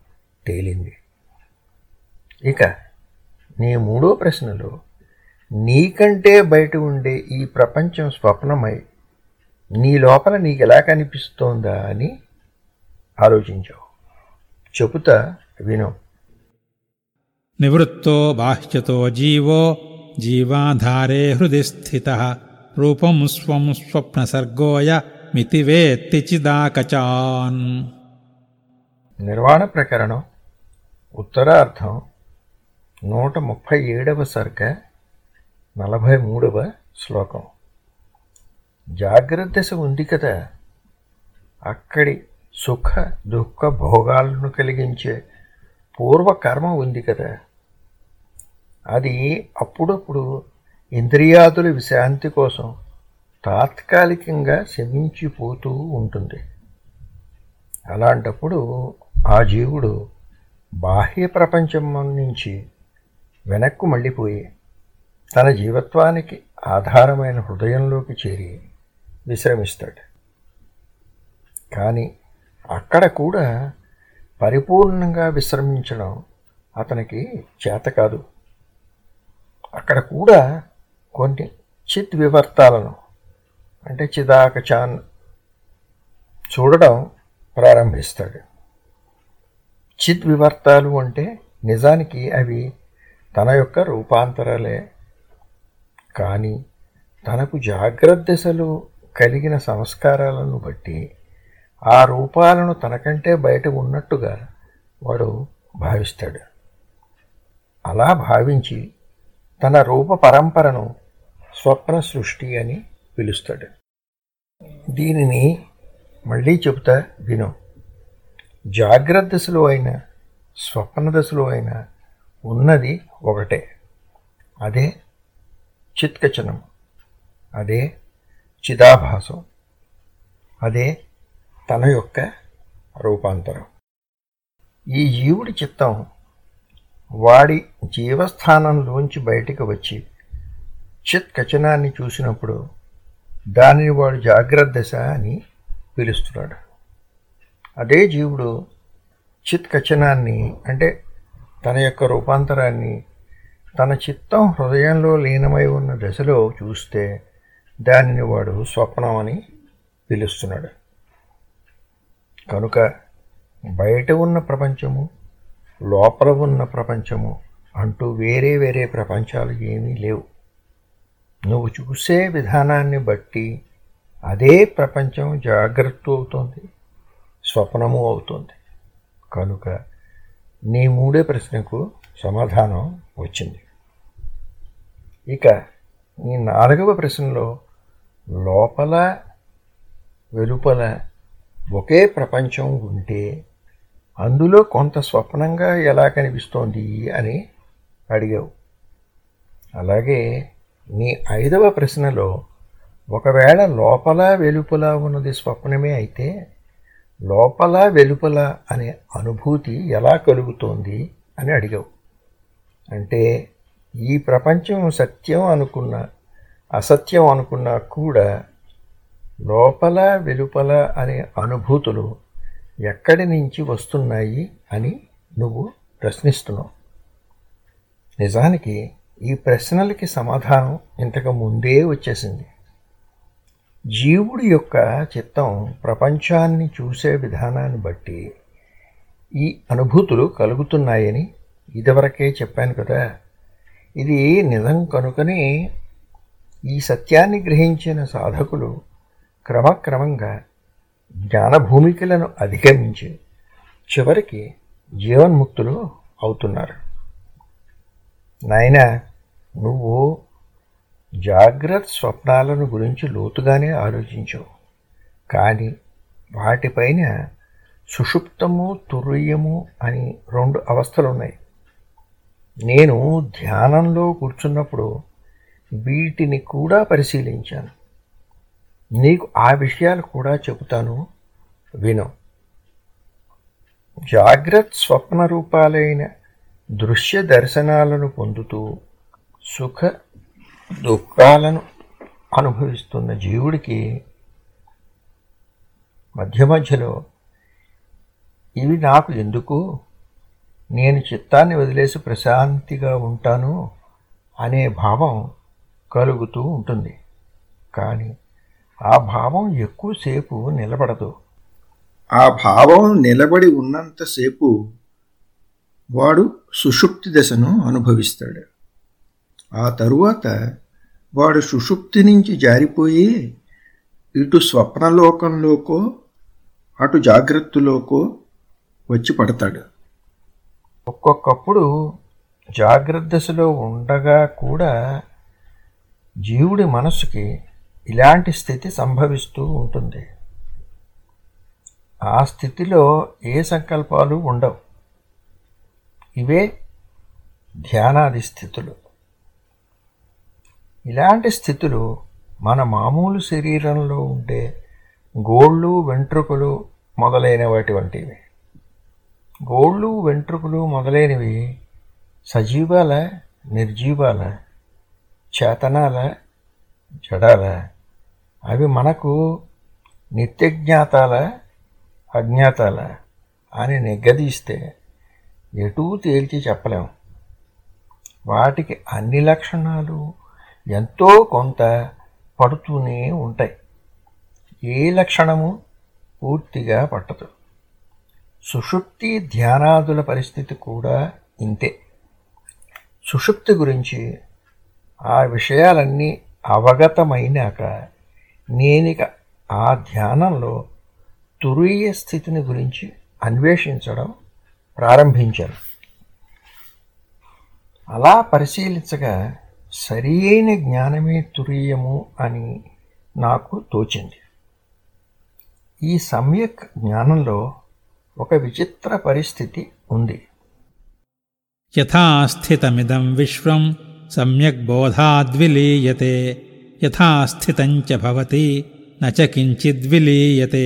తేలింది. ఇక నీ మూడో ప్రశ్నలో నీకంటే బయట ఉండే ఈ ప్రపంచం స్వప్నమై నీ లోపల నీకు ఎలా కనిపిస్తోందా అని ఆలోచించావు. చెబుతా విను. నివృత్తో బాహ్యతో జీవో జీవాధారే హృది స్థిత రూపం స్వం స్వప్నసర్గోయ మితివేత్తి చిదాకచాన్. నిర్వాణ ప్రకరణం ఉత్తరార్థం నూట ముప్పై ఏడవ సర్గ నలభై మూడవ శ్లోకం. జాగ్రత్త దశ ఉంది కదా. అక్కడి సుఖ దుఃఖ భోగాలను కలిగించే పూర్వకర్మ ఉంది కదా. అది అప్పుడప్పుడు ఇంద్రియాదుల విశ్రాంతి కోసం తాత్కాలికంగా శమించిపోతూ ఉంటుంది. అలాంటప్పుడు ఆ జీవుడు బాహ్య ప్రపంచం నుంచి వెనక్కు మళ్ళీపోయి తన జీవత్వానికి ఆధారమైన హృదయంలోకి చేరి విశ్రమిస్తాడు. కానీ అక్కడ కూడా పరిపూర్ణంగా విశ్రమించడం అతనికి చేత కాదు. అక్కడ కూడా కొన్ని చిత్ వివర్తాలను అంటే చిదాకచాన్ చూడడం ప్రారంభిస్తాడు. చిత్ వివర్తాలు అంటే నిజానికి అవి తన యొక్క రూపాంతరాలే కానీ తనకు జాగ్రత్త దశలో కలిగిన సంస్కారాలను బట్టి ఆ రూపాలను తనకంటే బయట ఉన్నట్టుగా వాడు భావిస్తాడు. అలా భావించి తన రూప పరంపరను స్వప్న సృష్టి అని పిలుస్తాడు. దీనిని మళ్ళీ చెబుతా విను. జాగ్రత్త దశలో అయినా స్వప్న దశలో అయినా ఉన్నది ఒకటే. అదే చిత్కచనం. అదే చిదాభాసం. అదే తన యొక్క రూపాంతరం. ఈ జీవుడి చిత్తం వాడి జీవస్థానంలోంచి బయటికి వచ్చి చిత్ కచనాన్ని చూసినప్పుడు దానిని వాడు జాగ్రత్త దశ అని పిలుస్తున్నాడు. అదే జీవుడు చిత్ కచనాన్ని అంటే తన యొక్క రూపాంతరాన్ని తన చిత్తం హృదయంలో లీనమై ఉన్న దశలో చూస్తే దానిని వాడు స్వప్నం అని పిలుస్తున్నాడు. కనుక బయట ఉన్న ప్రపంచము లోపల ఉన్న ప్రపంచము అంటూ వేరే వేరే ప్రపంచాలు ఏమీ లేవు. నువ్వు చూసే విధానాన్ని బట్టి అదే ప్రపంచం జాగ్రత్త అవుతుంది స్వప్నము అవుతుంది. కనుక నీ మూడే ప్రశ్నకు సమాధానం వచ్చింది. ఇక ఈ నాలుగవ ప్రశ్నలో లోపల వెలుపల ఒకే ప్రపంచం ఉంటే అందులో కొంత స్వప్నంగా ఎలా కనిపిస్తోంది అని అడిగావు. అలాగే నీ ఐదవ ప్రశ్నలో ఒకవేళ లోపల వెలుపల ఉన్నది స్వప్నమే అయితే లోపల వెలుపల అనే అనుభూతి ఎలా కలుగుతోంది అని అడిగావు. అంటే ఈ ప్రపంచం సత్యం అనుకున్న అసత్యం అనుకున్నా కూడా లోపల వెలుపల అనే అనుభూతులు ఎక్కడి నుంచి వస్తున్నాయి అని నువ్వు ప్రశ్నిస్తున్నావు. నిజానికి ఈ ప్రశ్నలకి సమాధానం ఇంతకు ముందే వచ్చేసింది. జీవుడి యొక్క చిత్తం ప్రపంచాన్ని చూసే విధానాన్ని బట్టి ఈ అనుభూతులు కలుగుతున్నాయని ఇదివరకే చెప్పాను కదా. ఇది నిజం కనుకనే ఈ సత్యాన్ని గ్రహించిన సాధకులు క్రమక్రమంగా జ్ఞానభూమికలను అధిగమించి చివరికి జీవన్ముక్తులు అవుతున్నారు. నాయన నువ్వు జాగ్రత్త స్వప్నాలను గురించి లోతుగానే ఆలోచించావు కానీ వాటిపైన సుషుప్తము తుర్యము అని రెండు అవస్థలున్నాయి. నేను ధ్యానంలో కూర్చున్నప్పుడు వీటిని కూడా పరిశీలించాను. నీకు ఆ విషయాలు కూడా చెబుతాను. విను. జాగ్రత్త స్వప్న రూపాలైన దృశ్య దర్శనాలను పొందుతూ సుఖ దుఃఖాలను అనుభవిస్తున్న జీవుడికి మధ్య మధ్యలో ఇవి నాకు ఎందుకు? నేను చిత్తాన్ని వదిలేసి ప్రశాంతిగా ఉంటాను అనే భావం కలుగుతూ ఉంటుంది. కానీ ఆ భావం ఎక్కువసేపు నిలబడదు. ఆ భావం నిలబడి ఉన్నంతసేపు వాడు సుషుప్తి దశను అనుభవిస్తాడు. ఆ తరువాత వాడు సుషుప్తి నుంచి జారిపోయి ఇటు స్వప్నలోకంలోకో అటు జాగ్రత్తలోకో వచ్చి పడతాడు. ఒక్కొక్కప్పుడు జాగ్రత్త దశలో ఉండగా కూడా జీవుడి మనసుకి ఇలాంటి స్థితి సంభవిస్తూ ఉంటుంది. ఆ స్థితిలో ఏ సంకల్పాలు ఉండవు. ఇవే ధ్యానాది స్థితులు. ఇలాంటి స్థితులు మన మామూలు శరీరంలో ఉండే గోళ్ళు వెంట్రుకలు మొదలైన వాటి వంటివి. గోళ్ళు వెంట్రుకలు మొదలైనవి సజీవాల నిర్జీవాల చేతనాల జడాల అవి మనకు నిత్యజ్ఞాతాల? అజ్ఞాతాల? అని నిగ్గదీస్తే ఎటూ తేల్చి చెప్పలేం. వాటికి అన్ని లక్షణాలు ఎంతో కొంత పడుతూనే ఉంటాయి. ఏ లక్షణము పూర్తిగా పట్టదు. సుషుప్తి ధ్యానాదుల పరిస్థితి కూడా ఇంతే. సుషుప్తి గురించి ఆ విషయాలన్నీ అవగతమైనాక నేనిక ఆ ధ్యానంలో తురీయ స్థితిని గురించి అన్వేషించడం ప్రారంభించాను. అలా పరిశీలించగా సరియైన జ్ఞానమే తురీయము అని నాకు తోచింది. ఈ సమ్యక్ జ్ఞానంలో ఒక విచిత్ర పరిస్థితి ఉంది. యథాస్థితమిదం విశ్వం సమ్యక్ బోధాద్విలీయతే యథాస్థితం చ భవతి నచ కించిద్విలీయతే.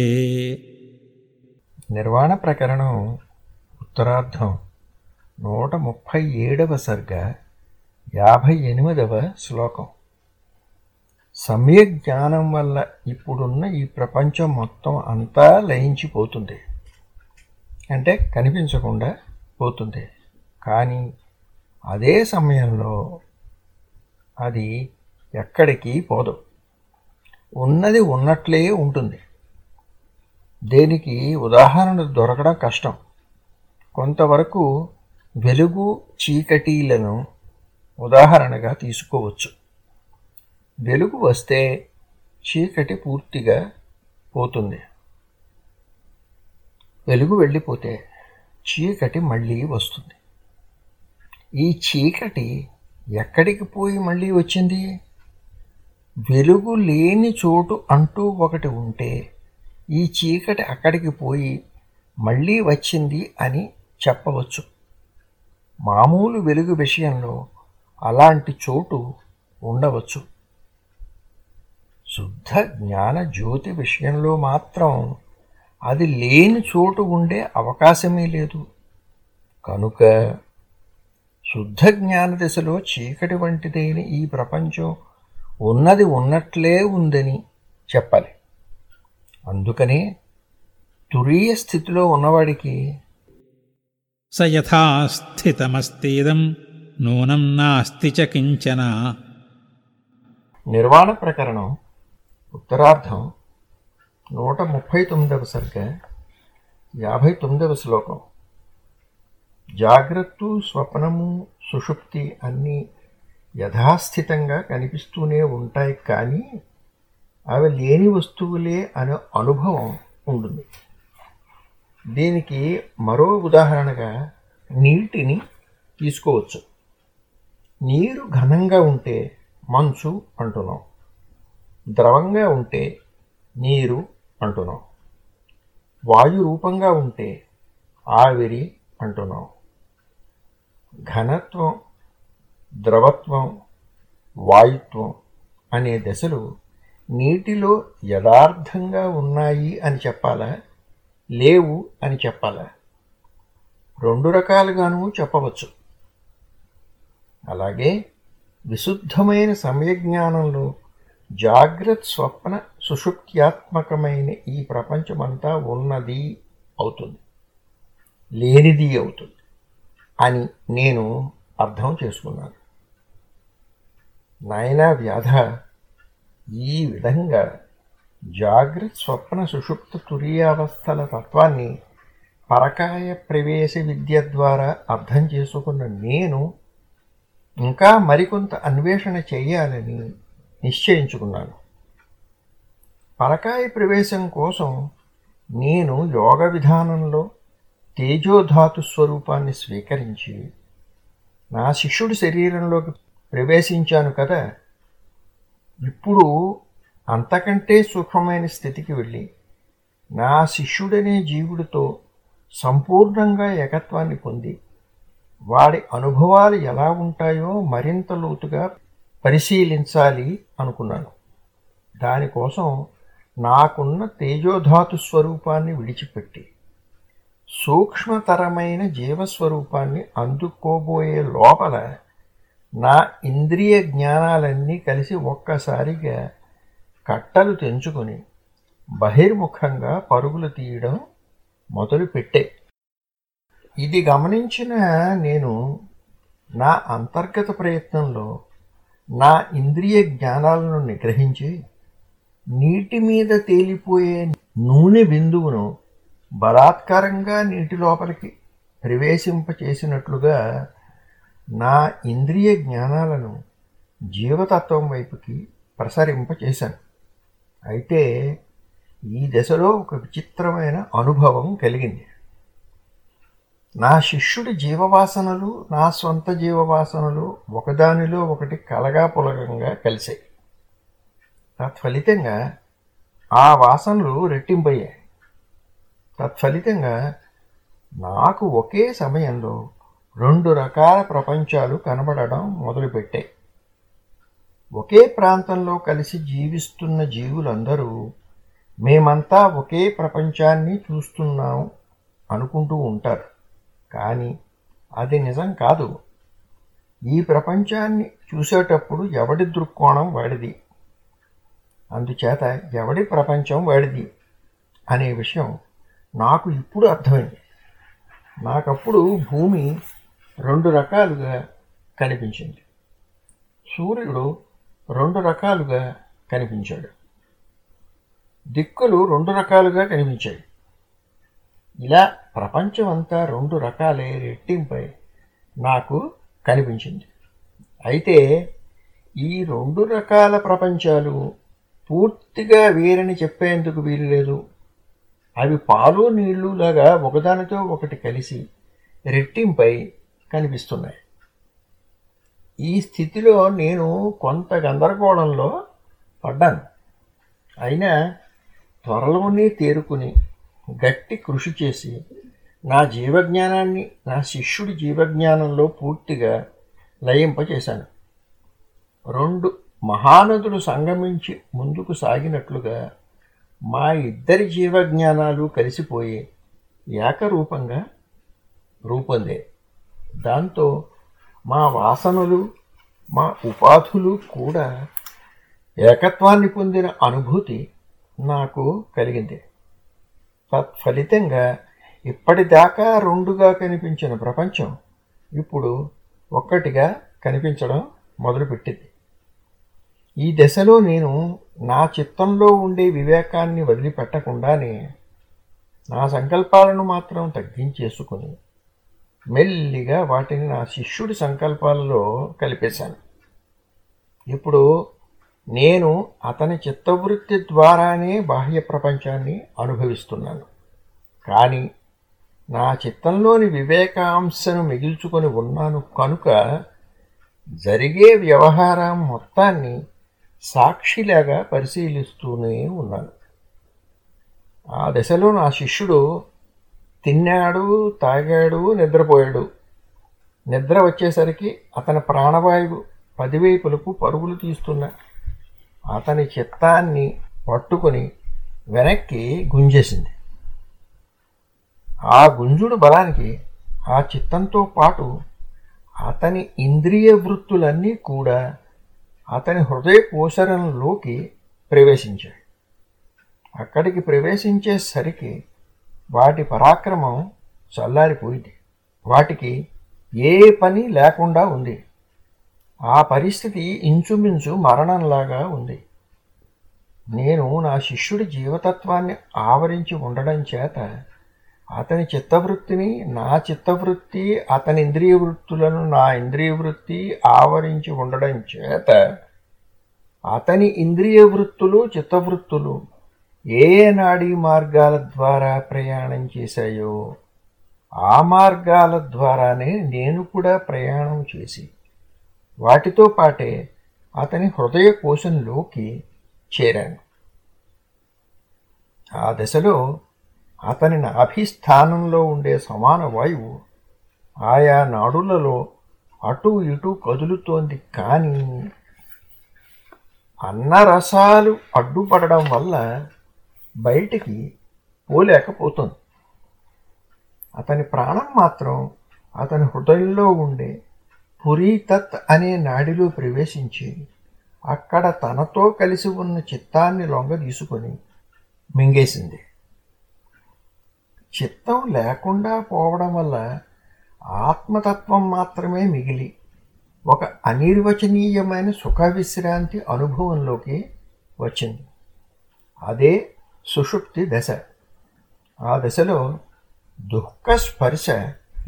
నిర్వాణ ప్రకరణం ఉత్తరార్ధం నూట ముప్పై ఏడవ సర్గ యాభై ఎనిమిదవ శ్లోకం. సమ్యక్ జ్ఞానం వల్ల ఇప్పుడున్న ఈ ప్రపంచం మొత్తం అంతా లయించిపోతుంది. అంటే కనిపించకుండా పోతుంది. కానీ అదే సమయంలో అది ఎక్కడికి పోదు. ఉన్నది ఉన్నట్లే ఉంటుంది. దేనికి ఉదాహరణ దొరకడం కష్టం. కొంతవరకు వెలుగు చీకటీలను ఉదాహరణగా తీసుకోవచ్చు. వెలుగు వస్తే చీకటి పూర్తిగా పోతుంది. వెలుగు వెళ్ళిపోతే చీకటి మళ్ళీ వస్తుంది. ఈ చీకటి ఎక్కడికి పోయి మళ్ళీ వచ్చింది? వెలుగు లేని చోటు అంటూ ఒకటి ఉంటే ఈ చీకటి అక్కడికి పోయి మళ్ళీ వచ్చింది అని చెప్పవచ్చు. మామూలు వెలుగు విషయంలో అలాంటి చోటు ఉండవచ్చు. శుద్ధ జ్ఞాన జ్యోతి విషయంలో మాత్రం అది లేని చోటు ఉండే అవకాశమే లేదు. కనుక శుద్ధ జ్ఞాన దశలో చీకటి వంటిదైన ఈ ప్రపంచం ఉన్నది ఉన్నట్లే ఉందని చెప్పాలి. అందుకనే తురీయ స్థితిలో ఉన్నవాడికి స యథాస్థితమస్తీదం నూనం నాస్తి చ కించన. నిర్వాణ ప్రకరణం ఉత్తరార్ధం నూట ముప్పై తొమ్మిదవ సర్గ యాభై తొమ్మిదవ శ్లోకం. జాగ్రత్త స్వప్నము సుషుప్తి అన్నీ యథాస్థితంగా కనిపిస్తూనే ఉంటాయి కానీ అవి లేని వస్తువులే అనే అనుభవం ఉంటుంది. దీనికి మరో ఉదాహరణగా నీటిని తీసుకోవచ్చు. నీరు ఘనంగా ఉంటే మంచు అంటున్నాం. ద్రవంగా ఉంటే నీరు అంటున్నాం. వాయు రూపంగా ఉంటే ఆవిరి అంటున్నాం ఘనత్వం ద్రవత్వం వాయుత్వం అనే దశలు నీటిలో యథార్థంగా ఉన్నాయి అని చెప్పాలా? లేవు అని చెప్పాలా? రెండు రకాలుగాను చెప్పవచ్చు. అలాగే విశుద్ధమైన సమయజ్ఞానంలో జాగ్రత్త స్వప్న సుషుప్త్యాత్మకమైన ఈ ప్రపంచమంతా ఉన్నది అవుతుంది. లేనిది అవుతుంది అని నేను అర్థం చేసుకున్నాను. నాయనా వ్యాధ ఈ విధంగా జాగ్రత్త స్వప్న సుషుప్త తురీయావస్థల తత్వాన్ని పరకాయ ప్రవేశ విద్య ద్వారా అర్థం చేసుకున్న నేను ఇంకా మరికొంత అన్వేషణ చేయాలని నిశ్చయించుకున్నాను. పరకాయ ప్రవేశం కోసం నేను యోగ విధానంలో తేజోధాతు స్వరూపాన్ని స్వీకరించి నా శిష్యుడి శరీరంలోకి ప్రవేశించాను కదా ఇప్పుడు అంతకంటే సుఖమైన స్థితికి వెళ్ళి నా శిష్యుడనే జీవుడితో సంపూర్ణంగా ఏకత్వాన్ని పొంది వాడి అనుభవాలు ఎలా ఉంటాయో మరింత లోతుగా పరిశీలించాలి అనుకున్నాను. దానికోసం నాకున్న తేజోధాతు స్వరూపాన్ని విడిచిపెట్టి సూక్ష్మతరమైన జీవస్వరూపాన్ని అందుకోబోయే లోపల నా ఇంద్రియ జ్ఞానాలన్నీ కలిసి ఒక్కసారిగా కట్టలు తెంచుకొని బహిర్ముఖంగా పరుగులు తీయడం మొదలుపెట్టే. ఇది గమనించిన నేను నా అంతర్గత ప్రయత్నంలో నా ఇంద్రియ జ్ఞానాలను నిగ్రహించి నీటి మీద తేలిపోయే నూనె బిందువును బలాత్కారంగా నీటి లోపలికి ప్రవేశింపచేసినట్లుగా నా ఇంద్రియ జ్ఞానాలను జీవతత్వం వైపుకి ప్రసరింపచేశాను. అయితే ఈ దశలో ఒక విచిత్రమైన అనుభవం కలిగింది. నా శిష్యుడి జీవవాసనలు నా స్వంత జీవవాసనలు ఒకదానిలో ఒకటి కలగా పులగంగా కలిసాయి తత్ఫలితంగా ఆ వాసనలు రెట్టింపయ్యాయి. తత్ఫలితంగా నాకు ఒకే సమయంలో రెండు రకాల ప్రపంచాలు కనబడడం మొదలుపెట్టాయి. ఒకే ప్రాంతంలో కలిసి జీవిస్తున్న జీవులందరూ మేమంతా ఒకే ప్రపంచాన్ని చూస్తున్నాం అనుకుంటూ ఉంటారు. కానీ అది నిజం కాదు. ఈ ప్రపంచాన్ని చూసేటప్పుడు ఎవడి దృక్కోణం వాడిది? అందుచేత ఎవడి ప్రపంచం వాడిది? అనే విషయం నాకు ఇప్పుడు అర్థమైంది. నాకప్పుడు భూమి రెండు రకాలుగా కనిపించింది. సూర్యుడు రెండు రకాలుగా కనిపించాడు. దిక్కులు రెండు రకాలుగా కనిపించాయి. ఇలా ప్రపంచం అంతా రెండు రకాలే రెట్టింపై నాకు కనిపించింది. అయితే ఈ రెండు రకాల ప్రపంచాలు పూర్తిగా వేరని చెప్పేందుకు వీలు లేదు. అవి పాలు నీళ్ళు లాగా ఒకదానితో ఒకటి కలిసి రెట్టింపై కనిపిస్తున్నాయి. ఈ స్థితిలో నేను కొంత గందరగోళంలో పడ్డాను. అయినా త్వరలోనే తేరుకుని గట్టి కృషి చేసి నా జీవజ్ఞానాన్ని నా శిష్యుడి జీవజ్ఞానంలో పూర్తిగా లయింపచేశాను. రెండు మహానదులు సంగమించి ముందుకు సాగినట్లుగా మా ఇద్దరి జీవజ్ఞానాలు కలిసిపోయి ఏకరూపంగా రూపొందే. దాంతో మా వాసనలు మా ఉపాధులు కూడా ఏకత్వాన్ని పొందిన అనుభూతి నాకు కలిగింది. తత్ఫలితంగా ఇప్పటిదాకా రెండుగా కనిపించిన ప్రపంచం ఇప్పుడు ఒక్కటిగా కనిపించడం మొదలుపెట్టింది. ఈ దశలో నేను నా చిత్తంలో ఉండే వివేకాన్ని వదిలిపెట్టకుండానే నా సంకల్పాలను మాత్రం తగ్గించేసుకుని మెల్లిగా వాటిని నా శిష్యుడి సంకల్పాలలో కలిపేశాను. ఇప్పుడు నేను అతని చిత్తవృత్తి ద్వారానే బాహ్య ప్రపంచాన్ని అనుభవిస్తున్నాను. కానీ నా చిత్తంలోని వివేకాంశను మిగిల్చుకొని ఉన్నాను కనుక జరిగే వ్యవహారం మొత్తాన్ని సాక్షిలాగా పరిశీలిస్తూనే ఉన్నాను ఆ దశలో నా శిష్యుడు తిన్నాడు తాగాడు నిద్రపోయాడు. నిద్ర వచ్చేసరికి అతని ప్రాణవాయువు పదివైపులకు పరుగులు తీస్తున్న అతని చిత్తాన్ని పట్టుకొని వెనక్కి గుంజేసింది. ఆ గుంజుడు బలానికి ఆ చిత్తంతో పాటు అతని ఇంద్రియ వృత్తులన్నీ కూడా అతని హృదయ కోశరంలోకి ప్రవేశించాడు. అక్కడికి ప్రవేశించేసరికి వాటి పరాక్రమం చల్లారిపోయింది. వాటికి ఏ పని లేకుండా ఉంది. ఆ పరిస్థితి ఇంచుమించు మరణంలాగా ఉంది. నేను నా శిష్యుడి జీవతత్వాన్ని ఆవరించి ఉండడం చేత అతని చిత్తవృత్తిని నా చిత్తవృత్తి అతని ఇంద్రియ వృత్తులను నా ఇంద్రియ వృత్తి ఆవరించి ఉండడం చేత అతని ఇంద్రియ వృత్తులు చిత్తవృత్తులు ఏ నాడీ మార్గాల ద్వారా ప్రయాణం చేశాయో ఆ మార్గాల ద్వారానే నేను కూడా ప్రయాణం చేసి వాటితో పాటే అతని హృదయ కోశంలోకి చేరాను. ఆ దశలో అతని నాభిస్థానంలో ఉండే సమాన వాయువు ఆయా నాడులలో అటు ఇటు కదులుతోంది కానీ అన్నరసాలు అడ్డుపడడం వల్ల బయటికి పోలేకపోతుంది. అతని ప్రాణం మాత్రం అతని హృదయంలో ఉండే పురీతత్ అనే నాడిలో ప్రవేశించి అక్కడ తనతో కలిసి ఉన్న చిత్తాన్ని లొంగ తీసుకొని మింగేసింది. చిత్తం లేకుండా పోవడం వల్ల ఆత్మతత్వం మాత్రమే మిగిలి ఒక అనిర్వచనీయమైన సుఖ విశ్రాంతి అనుభవంలోకి వచ్చింది. అదే సుషుప్తి దశ. ఆ దశలో దుఃఖ స్పర్శ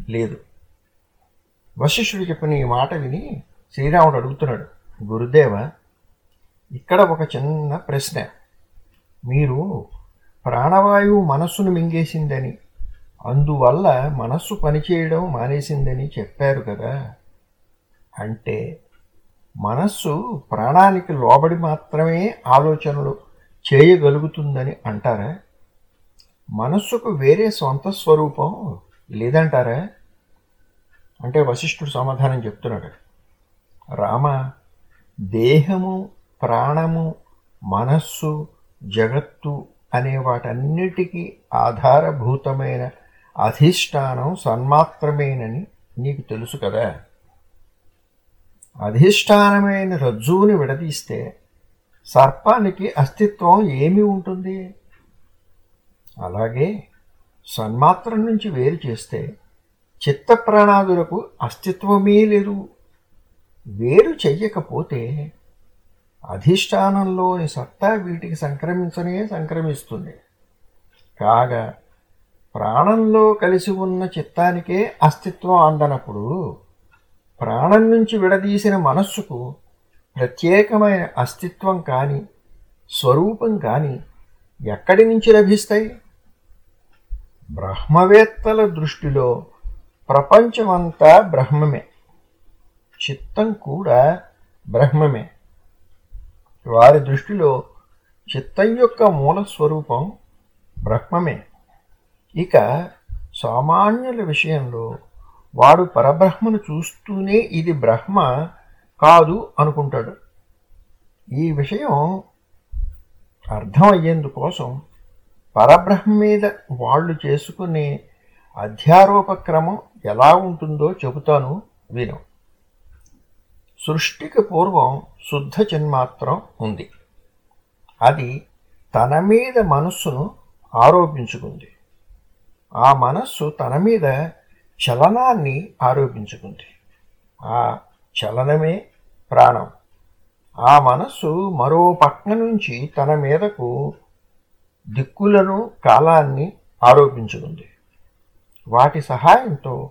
లేదు. వశిష్ఠుడు చెప్పిన ఈ మాట విని శ్రీరాముడు అడుగుతున్నాడు గురుదేవ ఇక్కడ ఒక చిన్న ప్రశ్న. మీరు ప్రాణవాయువు మనస్సును మింగేసిందని. అందువల్ల మనస్సు పనిచేయడం మానేసిందని చెప్పారు కదా. అంటే మనస్సు ప్రాణానికి లోబడి మాత్రమే ఆలోచనలు చేయగలుగుతుందని అంటారా? మనస్సుకు వేరే సొంత స్వరూపం లేదంటారా? అంటే వశిష్ఠుడు సమాధానం చెప్తున్నాడు. రామ దేహము ప్రాణము మనస్సు జగత్తు అనే వాటన్నిటికీ ఆధారభూతమైన అధిష్టానం సన్మాత్రమేనని నీకు తెలుసు కదా. అధిష్టానమైన రజ్జువుని విడదీస్తే సర్పానికి అస్తిత్వం ఏమి ఉంటుంది? అలాగే సన్మాత్రం నుంచి వేరు చేస్తే చిత్త ప్రాణాదులకు అస్తిత్వమే లేదు. వేరు చెయ్యకపోతే అధిష్టానంలోని సత్తా వీటికి సంక్రమించనే సంక్రమిస్తుంది. కాగా ప్రాణంలో కలిసి ఉన్న చిత్తానికే అస్తిత్వం అందనప్పుడు ప్రాణం నుంచి విడదీసిన మనస్సుకు ప్రత్యేకమైన అస్తిత్వం కానీ స్వరూపం కానీ ఎక్కడి నుంచి లభిస్తాయి? బ్రహ్మవేత్తల దృష్టిలో ప్రపంచమంతా బ్రహ్మమే. చిత్తం కూడా బ్రహ్మమే. వారి దృష్టిలో చిత్తం యొక్క మూల స్వరూపం బ్రహ్మమే. ఇక సామాన్యుల విషయంలో వాడు పరబ్రహ్మను చూస్తూనే ఇది బ్రహ్మ కాదు అనుకుంటాడు. ఈ విషయం అర్థమయ్యేందుకోసం పరబ్రహ్మ మీద వాళ్ళు చేసుకునే అధ్యారోపక్రమం ఎలా ఉంటుందో చెబుతాను విను. సృష్టికి పూర్వం శుద్ధ చిన్మాత్రం ఉంది. అది తన మీద మనస్సును ఆరోపించుకుంది. ఆ మనస్సు తన మీద చలనాన్ని ఆరోపించుకుంది. ఆ చలనమే ప్రాణం. ఆ మనస్సు మరో పక్క నుంచి తన మీదకు దిక్కులను కాలాన్ని ఆరోపించుకుంది. వాటి సహాయంతో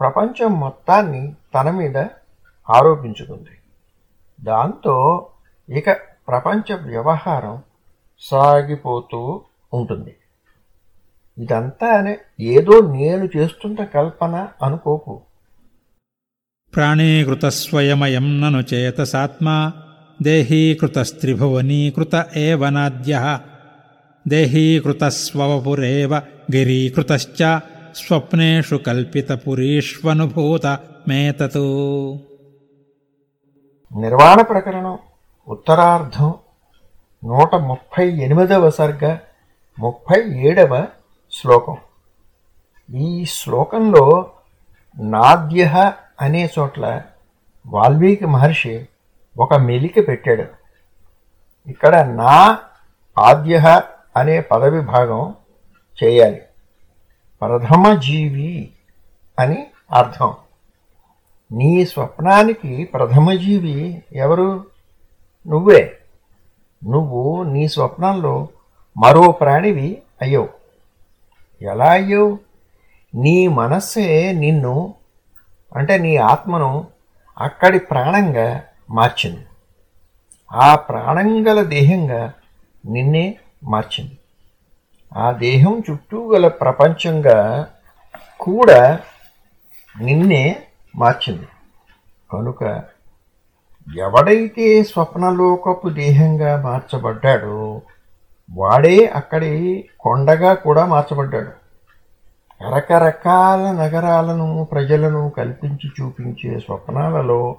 ప్రపంచం మొత్తాన్ని తన మీద ఆరోపించుకుంది. దాంతో ఇక ప్రపంచ వ్యవహారం సాగిపోతూ ఉంటుంది. ఇదంతా ఏదో నేను చేస్తున్న కల్పన అనుకోకు. ప్రాణీకృతస్వయమయం నను చేతసాత్మా దేహీకృతస్త్రిభువనీకృత ఏవనాద్య దేహీకృతస్వపురేవ గిరీకృతశ్చ స్వప్నేషు కల్పితపురీష్వనుభూత మేతతు. నిర్వాణ ప్రకరణం ఉత్తరార్ధం నూట ముప్పై ఎనిమిదవ సర్గ ముప్పై ఏడవ శ్లోకం. ఈ శ్లోకంలో నాద్య అనే చోట్ల వాల్మీకి మహర్షి ఒక మెలిక పెట్టాడు. ఇక్కడ నా ఆద్య అనే పదవి భాగం చేయాలి. ప్రథమ జీవి అని అర్థం. నీ స్వప్నానికి ప్రథమజీవి ఎవరు? నువ్వే. నువ్వు నీ స్వప్నంలో మరో ప్రాణివి అయ్యవు. ఎలా అయ్యవు? నీ మనస్సే నిన్ను అంటే నీ ఆత్మను అక్కడి ప్రాణంగా మార్చింది. ఆ ప్రాణం గల దేహంగా నిన్నే మార్చింది. ఆ దేహం చుట్టూ గల ప్రపంచంగా కూడా నిన్నే మార్చింది. కనుక ఎవడైతే స్వప్నలోకపు దేహంగా మార్చబడ్డాడో వాడే అక్కడి కొండగా కూడా మార్చబడ్డాడు. రకరకాల నగరాలను ప్రజలను కల్పించి చూపించే స్వప్నాలలో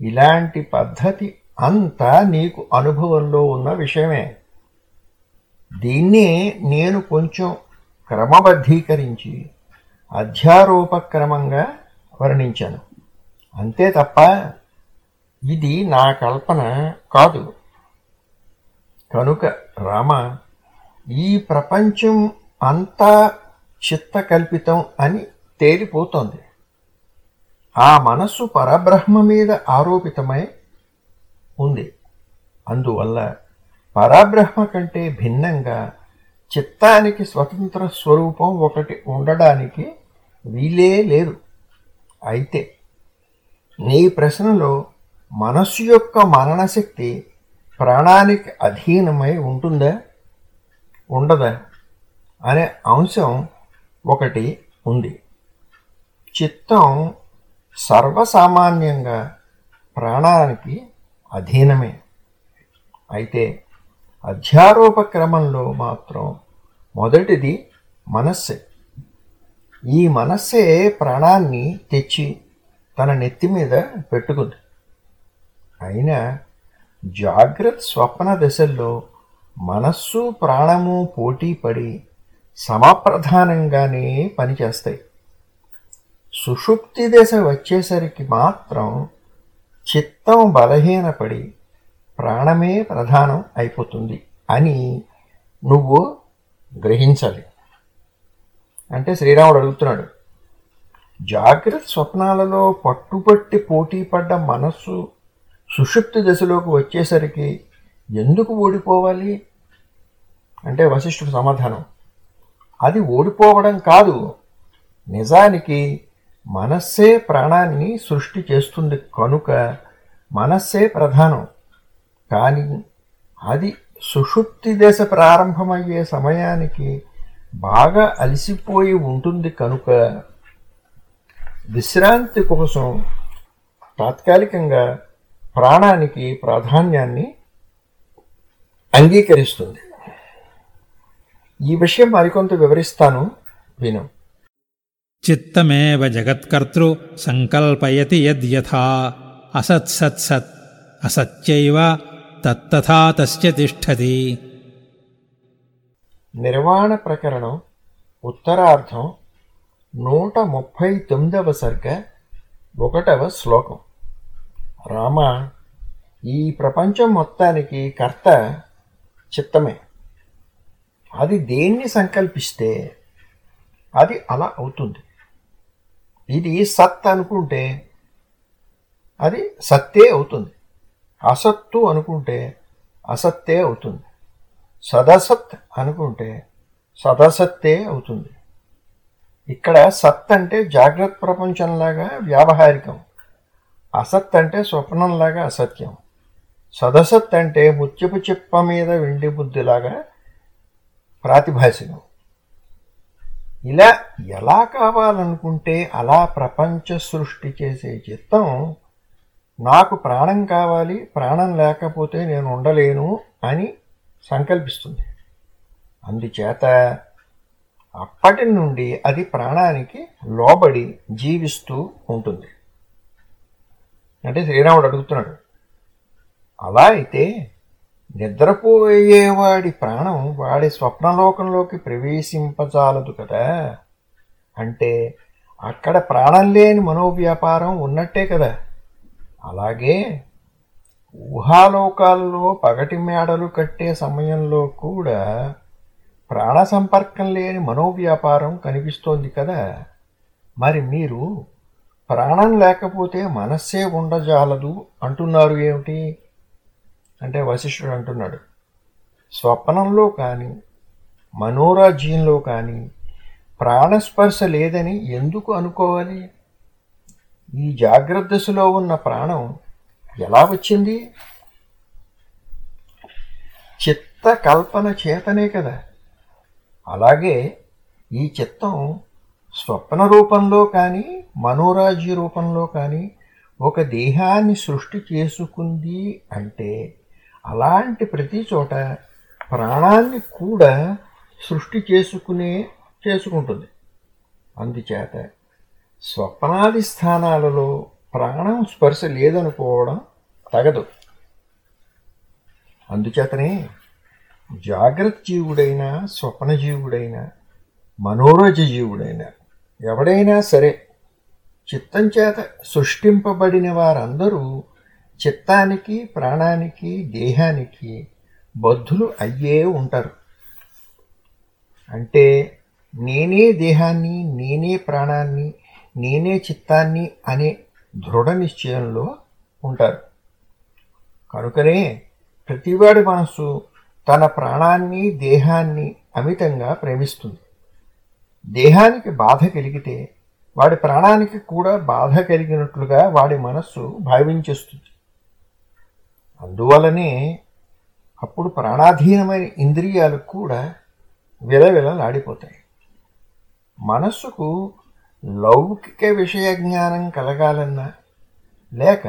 ఇలాంటి పద్ధతి అంతా నీకు అనుభవంలో ఉన్న విషయమే. దీన్నే నేను కొంచెం క్రమబద్ధీకరించి అధ్యారోపక్రమంగా వర్ణించాను. అంతే తప్ప ఇది నా కల్పన కాదు. కనుక రామ ఈ ప్రపంచం అంతా చిత్తకల్పితం అని తేలిపోతోంది. ఆ మనస్సు పరబ్రహ్మ మీద ఆరోపితమై ఉంది. అందువల్ల పరబ్రహ్మ కంటే భిన్నంగా చిత్తానికి స్వతంత్ర స్వరూపం ఒకటి ఉండడానికి వీలే లేదు. అయితే నీ ప్రశ్నలో మనస్సు యొక్క మరణశక్తి ప్రాణానికి అధీనమై ఉంటుందా? ఉండదా? అనే అంశం ఒకటి ఉంది. చిత్తం సర్వసామాన్యంగా ప్రాణానికి అధీనమే. అయితే అధ్యారోప క్రమంలో మాత్రం మొదటిది మనస్సే. ఈ మనస్సే ప్రాణాన్ని తెచ్చి తన నెత్తి మీద పెట్టుకుంది. అయినా జాగ్రత్త స్వప్న దశల్లో మనస్సు ప్రాణము పోటీ పడి సమప్రధానంగానే పనిచేస్తాయి. సుషుప్తి దశ వచ్చేసరికి మాత్రం చిత్తం బలహీనపడి ప్రాణమే ప్రధానం అయిపోతుంది అని నువ్వు గ్రహించాలి. అంటే శ్రీరాముడు అడుగుతున్నాడు జాగ్రత్త స్వప్నాలలో పట్టుపట్టి పోటీ పడ్డ మనస్సు సుషుప్తి దశలోకి వచ్చేసరికి ఎందుకు ఓడిపోవాలి? అంటే వశిష్ఠుడు సమాధానం అది ఓడిపోవడం కాదు నిజానికి మనస్సే ప్రాణాన్ని సృష్టి చేస్తుంది కనుక మనస్సే ప్రధానం. కానీ అది సుషుప్తి దశ ప్రారంభమయ్యే సమయానికి బాగా అలసిపోయి ఉంటుంది కనుక విశ్రాంతి కోసం తాత్కాలికంగా ప్రాణానికి ప్రాధాన్యాన్ని అంగీకరిస్తుంది. ఈ విషయం మరికొంత వివరిస్తాను. విను. చిత్తమేవ జగత్కర్తృ సంకల్పయతి యద్యథా అసత్సత్సత్ అసత్యైవ తత్తథా తస్య తిష్టతి. నిర్వాణ ప్రకరణం ఉత్తరార్ధం నూట ముప్పై తొమ్మిదవ సర్గ ఒకటవ శ్లోకం. రామ ఈ ప్రపంచం మొత్తానికి కర్త చిత్తమే. అది దేన్ని సంకల్పిస్తే అది అలా అవుతుంది. ఇది సత్ అనుకుంటే అది సత్తే అవుతుంది. అసత్తు అనుకుంటే అసత్తే అవుతుంది. సదాసత్ అనుకుంటే సదాసత్తే అవుతుంది. ఇక్కడ సత్ అంటే జాగ్రత్త ప్రపంచంలాగా వ్యావహారికం. అసత్ అంటే స్వప్నంలాగా అసత్యం. సదసత్ అంటే ముత్యపు చిప్ప మీద వెండి బుద్ధిలాగా ప్రాతిభాసికం. ఇలా ఎలా కావాలనుకుంటే అలా ప్రపంచ సృష్టి చేసే చిత్తం నాకు ప్రాణం కావాలి ప్రాణం లేకపోతే నేను ఉండలేను అని సంకల్పిస్తుంది. అందుచేత అప్పటి నుండి అది ప్రాణానికి లోబడి జీవిస్తూ ఉంటుంది. అంటే శ్రీరాముడు అడుగుతున్నాడు అలా అయితే నిద్రపోయేవాడి ప్రాణం వాడి స్వప్నలోకంలోకి ప్రవేశింపజాలదు కదా. అంటే అక్కడ ప్రాణం లేని మనోవ్యాపారం ఉన్నట్టే కదా. అలాగే ఊహాలోకాల్లో పగటి మేడలు కట్టే సమయంలో కూడా ప్రాణ సంపర్కం లేని మనోవ్యాపారం కనిపిస్తోంది కదా. మరి మీరు ప్రాణం లేకపోతే మనస్సే ఉండజాలదు అంటున్నారు ఏమిటి? అంటే వశిష్ఠుడు అంటున్నాడు. స్వప్నంలో కానీ మనోరాజ్యంలో కానీ ప్రాణస్పర్శ లేదని ఎందుకు అనుకోవాలి? ఈ జాగ్రత్త దశలో ఉన్న ప్రాణం ఎలా వచ్చింది? చిత్త కల్పన చేతనే కదా. అలాగే ఈ చిత్తం స్వప్న రూపంలో కానీ మనోరాజ్య రూపంలో కానీ ఒక దేహాన్ని సృష్టి చేసుకుంది అంటే అలాంటి ప్రతి చోట ప్రాణాన్ని కూడా సృష్టి చేసుకునే చేసుకుంటుంది. అందుచేత స్వప్నాది స్థానాలలో ప్రాణం స్పర్శ లేదనుకోవడం తగదు. అందుచేతనే జాగ్రత్త జీవుడైనా స్వప్న జీవుడైనా మనోరజ జీవుడైనా ఎవడైనా సరే చిత్తం చేత సృష్టింపబడిన వారందరూ చిత్తానికి ప్రాణానికి దేహానికి బద్ధులు అయ్యే ఉంటారు. అంటే నేనే దేహాన్ని నేనే ప్రాణాన్ని నేనే చిత్తాన్ని అనే దృఢ నిశ్చయంలో ఉంటారు. కనుకనే ప్రతివాడి మనస్సు తన ప్రాణాన్ని దేహాన్ని అమితంగా ప్రేమిస్తుంది. దేహానికి బాధ కలిగితే వాడి ప్రాణానికి కూడా బాధ కలిగినట్లుగా వాడి మనస్సు భావించేస్తుంది. అందువలనే అప్పుడు ప్రాణాధీనమైన ఇంద్రియాలు కూడా విలవిలలాడిపోతాయి. మనస్సుకు లౌకిక విషయ జ్ఞానం కలగాలన్నా లేక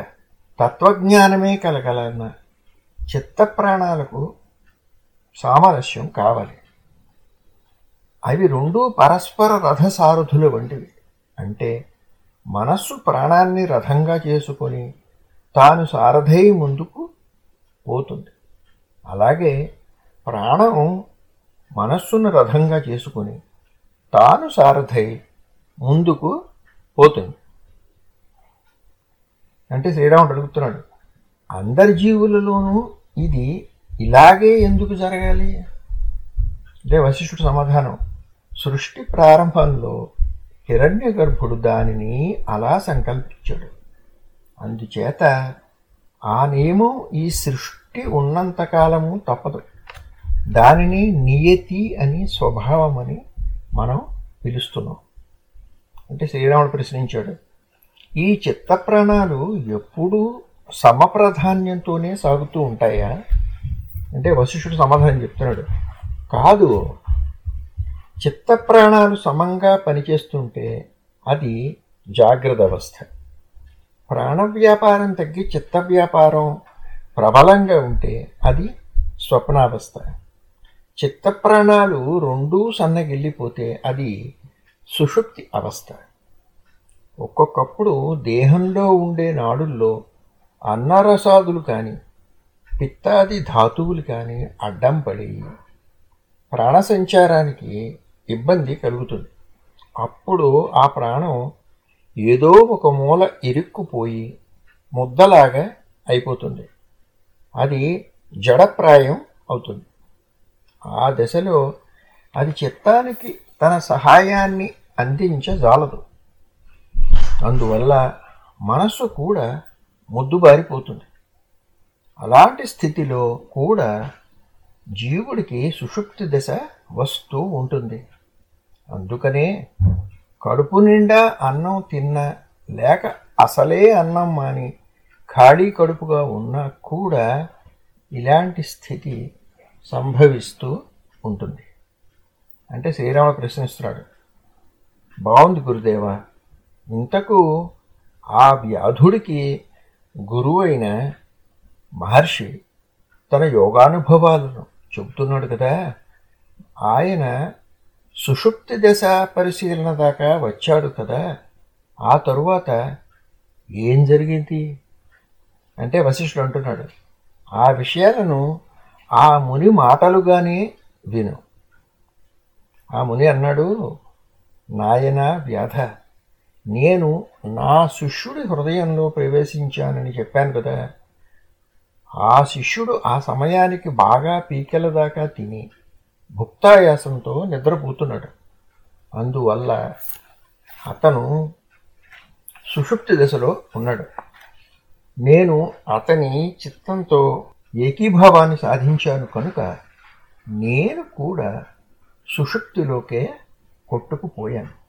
తత్వజ్ఞానమే కలగాలన్నా చిత్త ప్రాణాలకు సామరస్యం కావాలి. అవి రెండూ పరస్పర రథసారథుల వంటివి. అంటే మనస్సు ప్రాణాన్ని రథంగా చేసుకొని తాను సారథై ముందుకు పోతుంది. అలాగే ప్రాణం మనస్సును రథంగా చేసుకొని తాను సారథై ముందుకు పోతుంది. అంటే శ్రీరాముడు అడుగుతున్నాడు అందరి జీవులలోనూ ఇది ఇలాగే ఎందుకు జరగాలి? అంటే వశిష్ఠుడు సమాధానం సృష్టి ప్రారంభంలో హిరణ్య గర్భుడు దానిని అలా సంకల్పించాడు. అందుచేత ఆ నియమం ఈ సృష్టి ఉన్నంతకాలము తప్పదు. దానిని నియతి అని స్వభావమని మనం పిలుస్తున్నాం. అంటే శ్రీరాముడు ప్రశ్నించాడు ఈ చిత్త ప్రాణాలు ఎప్పుడూ సమప్రాధాన్యంతోనే సాగుతూ ఉంటాయా? అంటే వశిష్ఠుడు సమాధానం చెప్తున్నాడు కాదు చిత్త ప్రాణాలు సమంగా పనిచేస్తుంటే అది జాగ్రత్త అవస్థ. ప్రాణ వ్యాపారం తగ్గి చిత్త వ్యాపారం ప్రబలంగా ఉంటే అది స్వప్నావస్థ. చిత్త ప్రాణాలు రెండూ సన్నగిల్లిపోతే అది సుషుప్తి అవస్థ. ఒక్కొక్కప్పుడు దేహంలో ఉండే నాడుల్లో అన్నరసాదులు కానీ పిత్తాది ధాతువులు కానీ అడ్డం పడి ప్రాణ సంచారానికి ఇబ్బంది కలుగుతుంది. అప్పుడు ఆ ప్రాణం ఏదో ఒక మూల ఇరుక్కుపోయి ముద్దలాగా అయిపోతుంది. అది జడప్రాయం అవుతుంది. ఆ దశలో అది చిత్తానికి తన సహాయాన్ని అందించజాలదు. అందువల్ల మనస్సు కూడా ముద్దుబారిపోతుంది. అలాంటి స్థితిలో కూడా జీవుడికి సుషుప్తి దశ వస్తూ ఉంటుంది. అందుకనే కడుపు నిండా అన్నం తిన్నా లేక అసలే అన్నం మాని ఖాళీ కడుపుగా ఉన్నా కూడా ఇలాంటి స్థితి సంభవిస్తూ ఉంటుంది. అంటే శ్రీరాముడు ప్రశ్నిస్తున్నాడు. బాగుంది గురుదేవ ఇంతకు ఆ వ్యాధుడికి గురువు అయిన మహర్షి తన యోగానుభవాలను చెబుతున్నాడు కదా. ఆయన సుషుప్తి దశ పరిశీలన దాకా వచ్చాడు కదా. ఆ తరువాత ఏం జరిగింది? అంటే వశిష్ఠుడు అంటున్నాడు ఆ విషయాలను ఆ ముని మాటలుగానే విను. ఆ ముని అన్నాడు నాయన వ్యాధ నేను నా శిష్యుడి హృదయంలో ప్రవేశించానని చెప్పాను కదా. ఆ శిష్యుడు ఆ సమయానికి బాగా పీకెల దాకా తిని భుక్తాయాసంతో నిద్రపోతున్నాడు. అందువల్ల అతను సుషుప్తి దశలో ఉన్నాడు. నేను అతని చిత్తంతో ఏకీభావాన్ని సాధించాను కనుక నేను కూడా సుషుప్తిలోకే కొట్టుకుపోయాను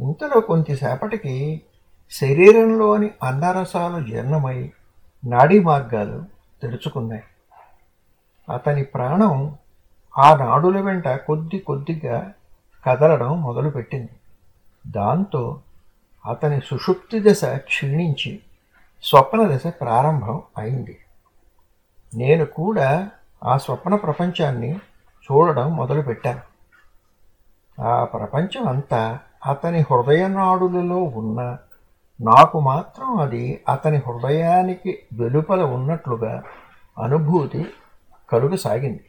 ఇంతలో కొంతసేపటికి శరీరంలోని అన్నరసాలు జీర్ణమై నాడీ మార్గాలు తెరుచుకున్నాయి. అతని ప్రాణం ఆ నాడుల వెంట కొద్ది కొద్దిగా కదలడం మొదలుపెట్టింది. దాంతో అతని సుషుప్తి దశ క్షీణించి స్వప్న దశ ప్రారంభం అయింది. నేను కూడా ఆ స్వప్న ప్రపంచాన్ని చూడడం మొదలుపెట్టాను ఆ ప్రపంచం అంతా అతని హృదయనాడులలో ఉన్న నాకు మాత్రం అది అతని హృదయానికి వెలుపల ఉన్నట్లుగా అనుభూతి కలుగసాగింది.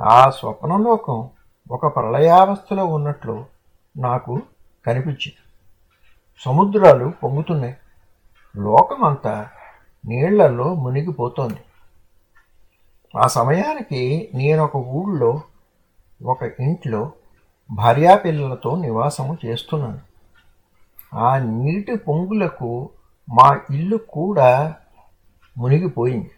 ఆ స్వప్నలోకం ఒక ప్రళయావస్థలో ఉన్నట్లు నాకు కనిపించింది. సముద్రాలు పొంగుతున్నాయి. లోకమంతా నీళ్ళలో మునిగిపోతోంది. ఆ సమయానికి నేను ఒక ఊళ్ళో ఒక ఇంట్లో భార్యాపిల్లలతో నివాసము చేస్తున్నాను. ఆ నీటి పొంగులకు మా ఇల్లు కూడా మునిగిపోయింది.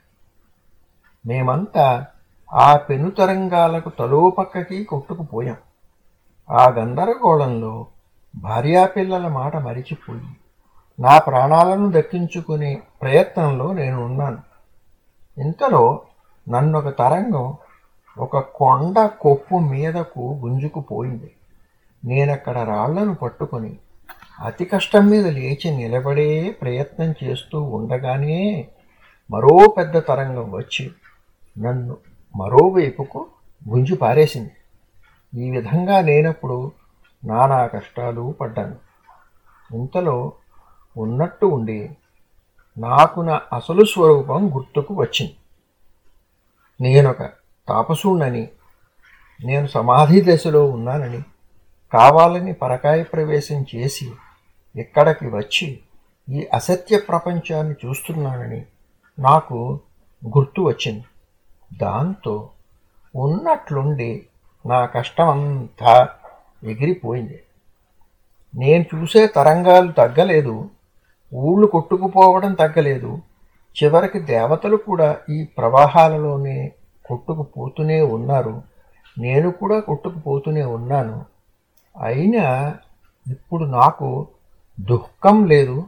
మేమంతా ఆ పెనుతరంగాలకు తలోపక్కకి కొట్టుకుపోయాం. ఆ గందరగోళంలో భార్యాపిల్లల మాట మరిచిపోయి నా ప్రాణాలను దక్కించుకునే ప్రయత్నంలో నేను ఉన్నాను. ఇంతలో నన్ను ఒక తరంగం ఒక కొండ కొప్పు మీదకు గుంజుకుపోయింది. నేనక్కడ రాళ్ళను పట్టుకొని అతి కష్టం మీద లేచి నిలబడే ప్రయత్నం చేస్తూ ఉండగానే మరో పెద్ద తరంగం వచ్చి నన్ను మరోవైపుకు గుంజి పారేసింది. ఈ విధంగా నేనప్పుడు నానా కష్టాలు పడ్డాను. ఇంతలో ఉన్నట్టు ఉండి నాకు నా అసలు స్వరూపం గుర్తుకు వచ్చింది. నేనొక తాపసుణ్ణని నేను సమాధి దశలో ఉన్నానని కావాలని పరకాయ ప్రవేశం చేసి ఇక్కడికి వచ్చి ఈ అసత్య ప్రపంచాన్ని చూస్తున్నానని నాకు గుర్తు వచ్చింది. దాంతో ఉన్నట్లుండి నా కష్టమంతా ఎగిరిపోయింది. నేను చూసే తరంగాలు తగ్గలేదు ఊళ్ళు కొట్టుకుపోవడం తగ్గలేదు చివరికి దేవతలు కూడా ఈ ప్రవాహాలలోనే కొట్టుకుపోతూనే ఉన్నారు. నేను కూడా కొట్టుకుపోతూనే ఉన్నాను. అయినా ఇప్పుడు నాకు దుఃఖం లేదు.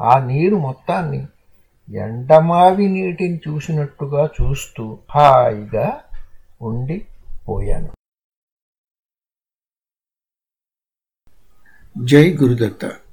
ఆ నీరు మొత్తాన్ని ఎండమావి నీటిని చూసినట్టుగా చూస్తూ హాయిగా ఉండిపోయాను జై గురుదత్త.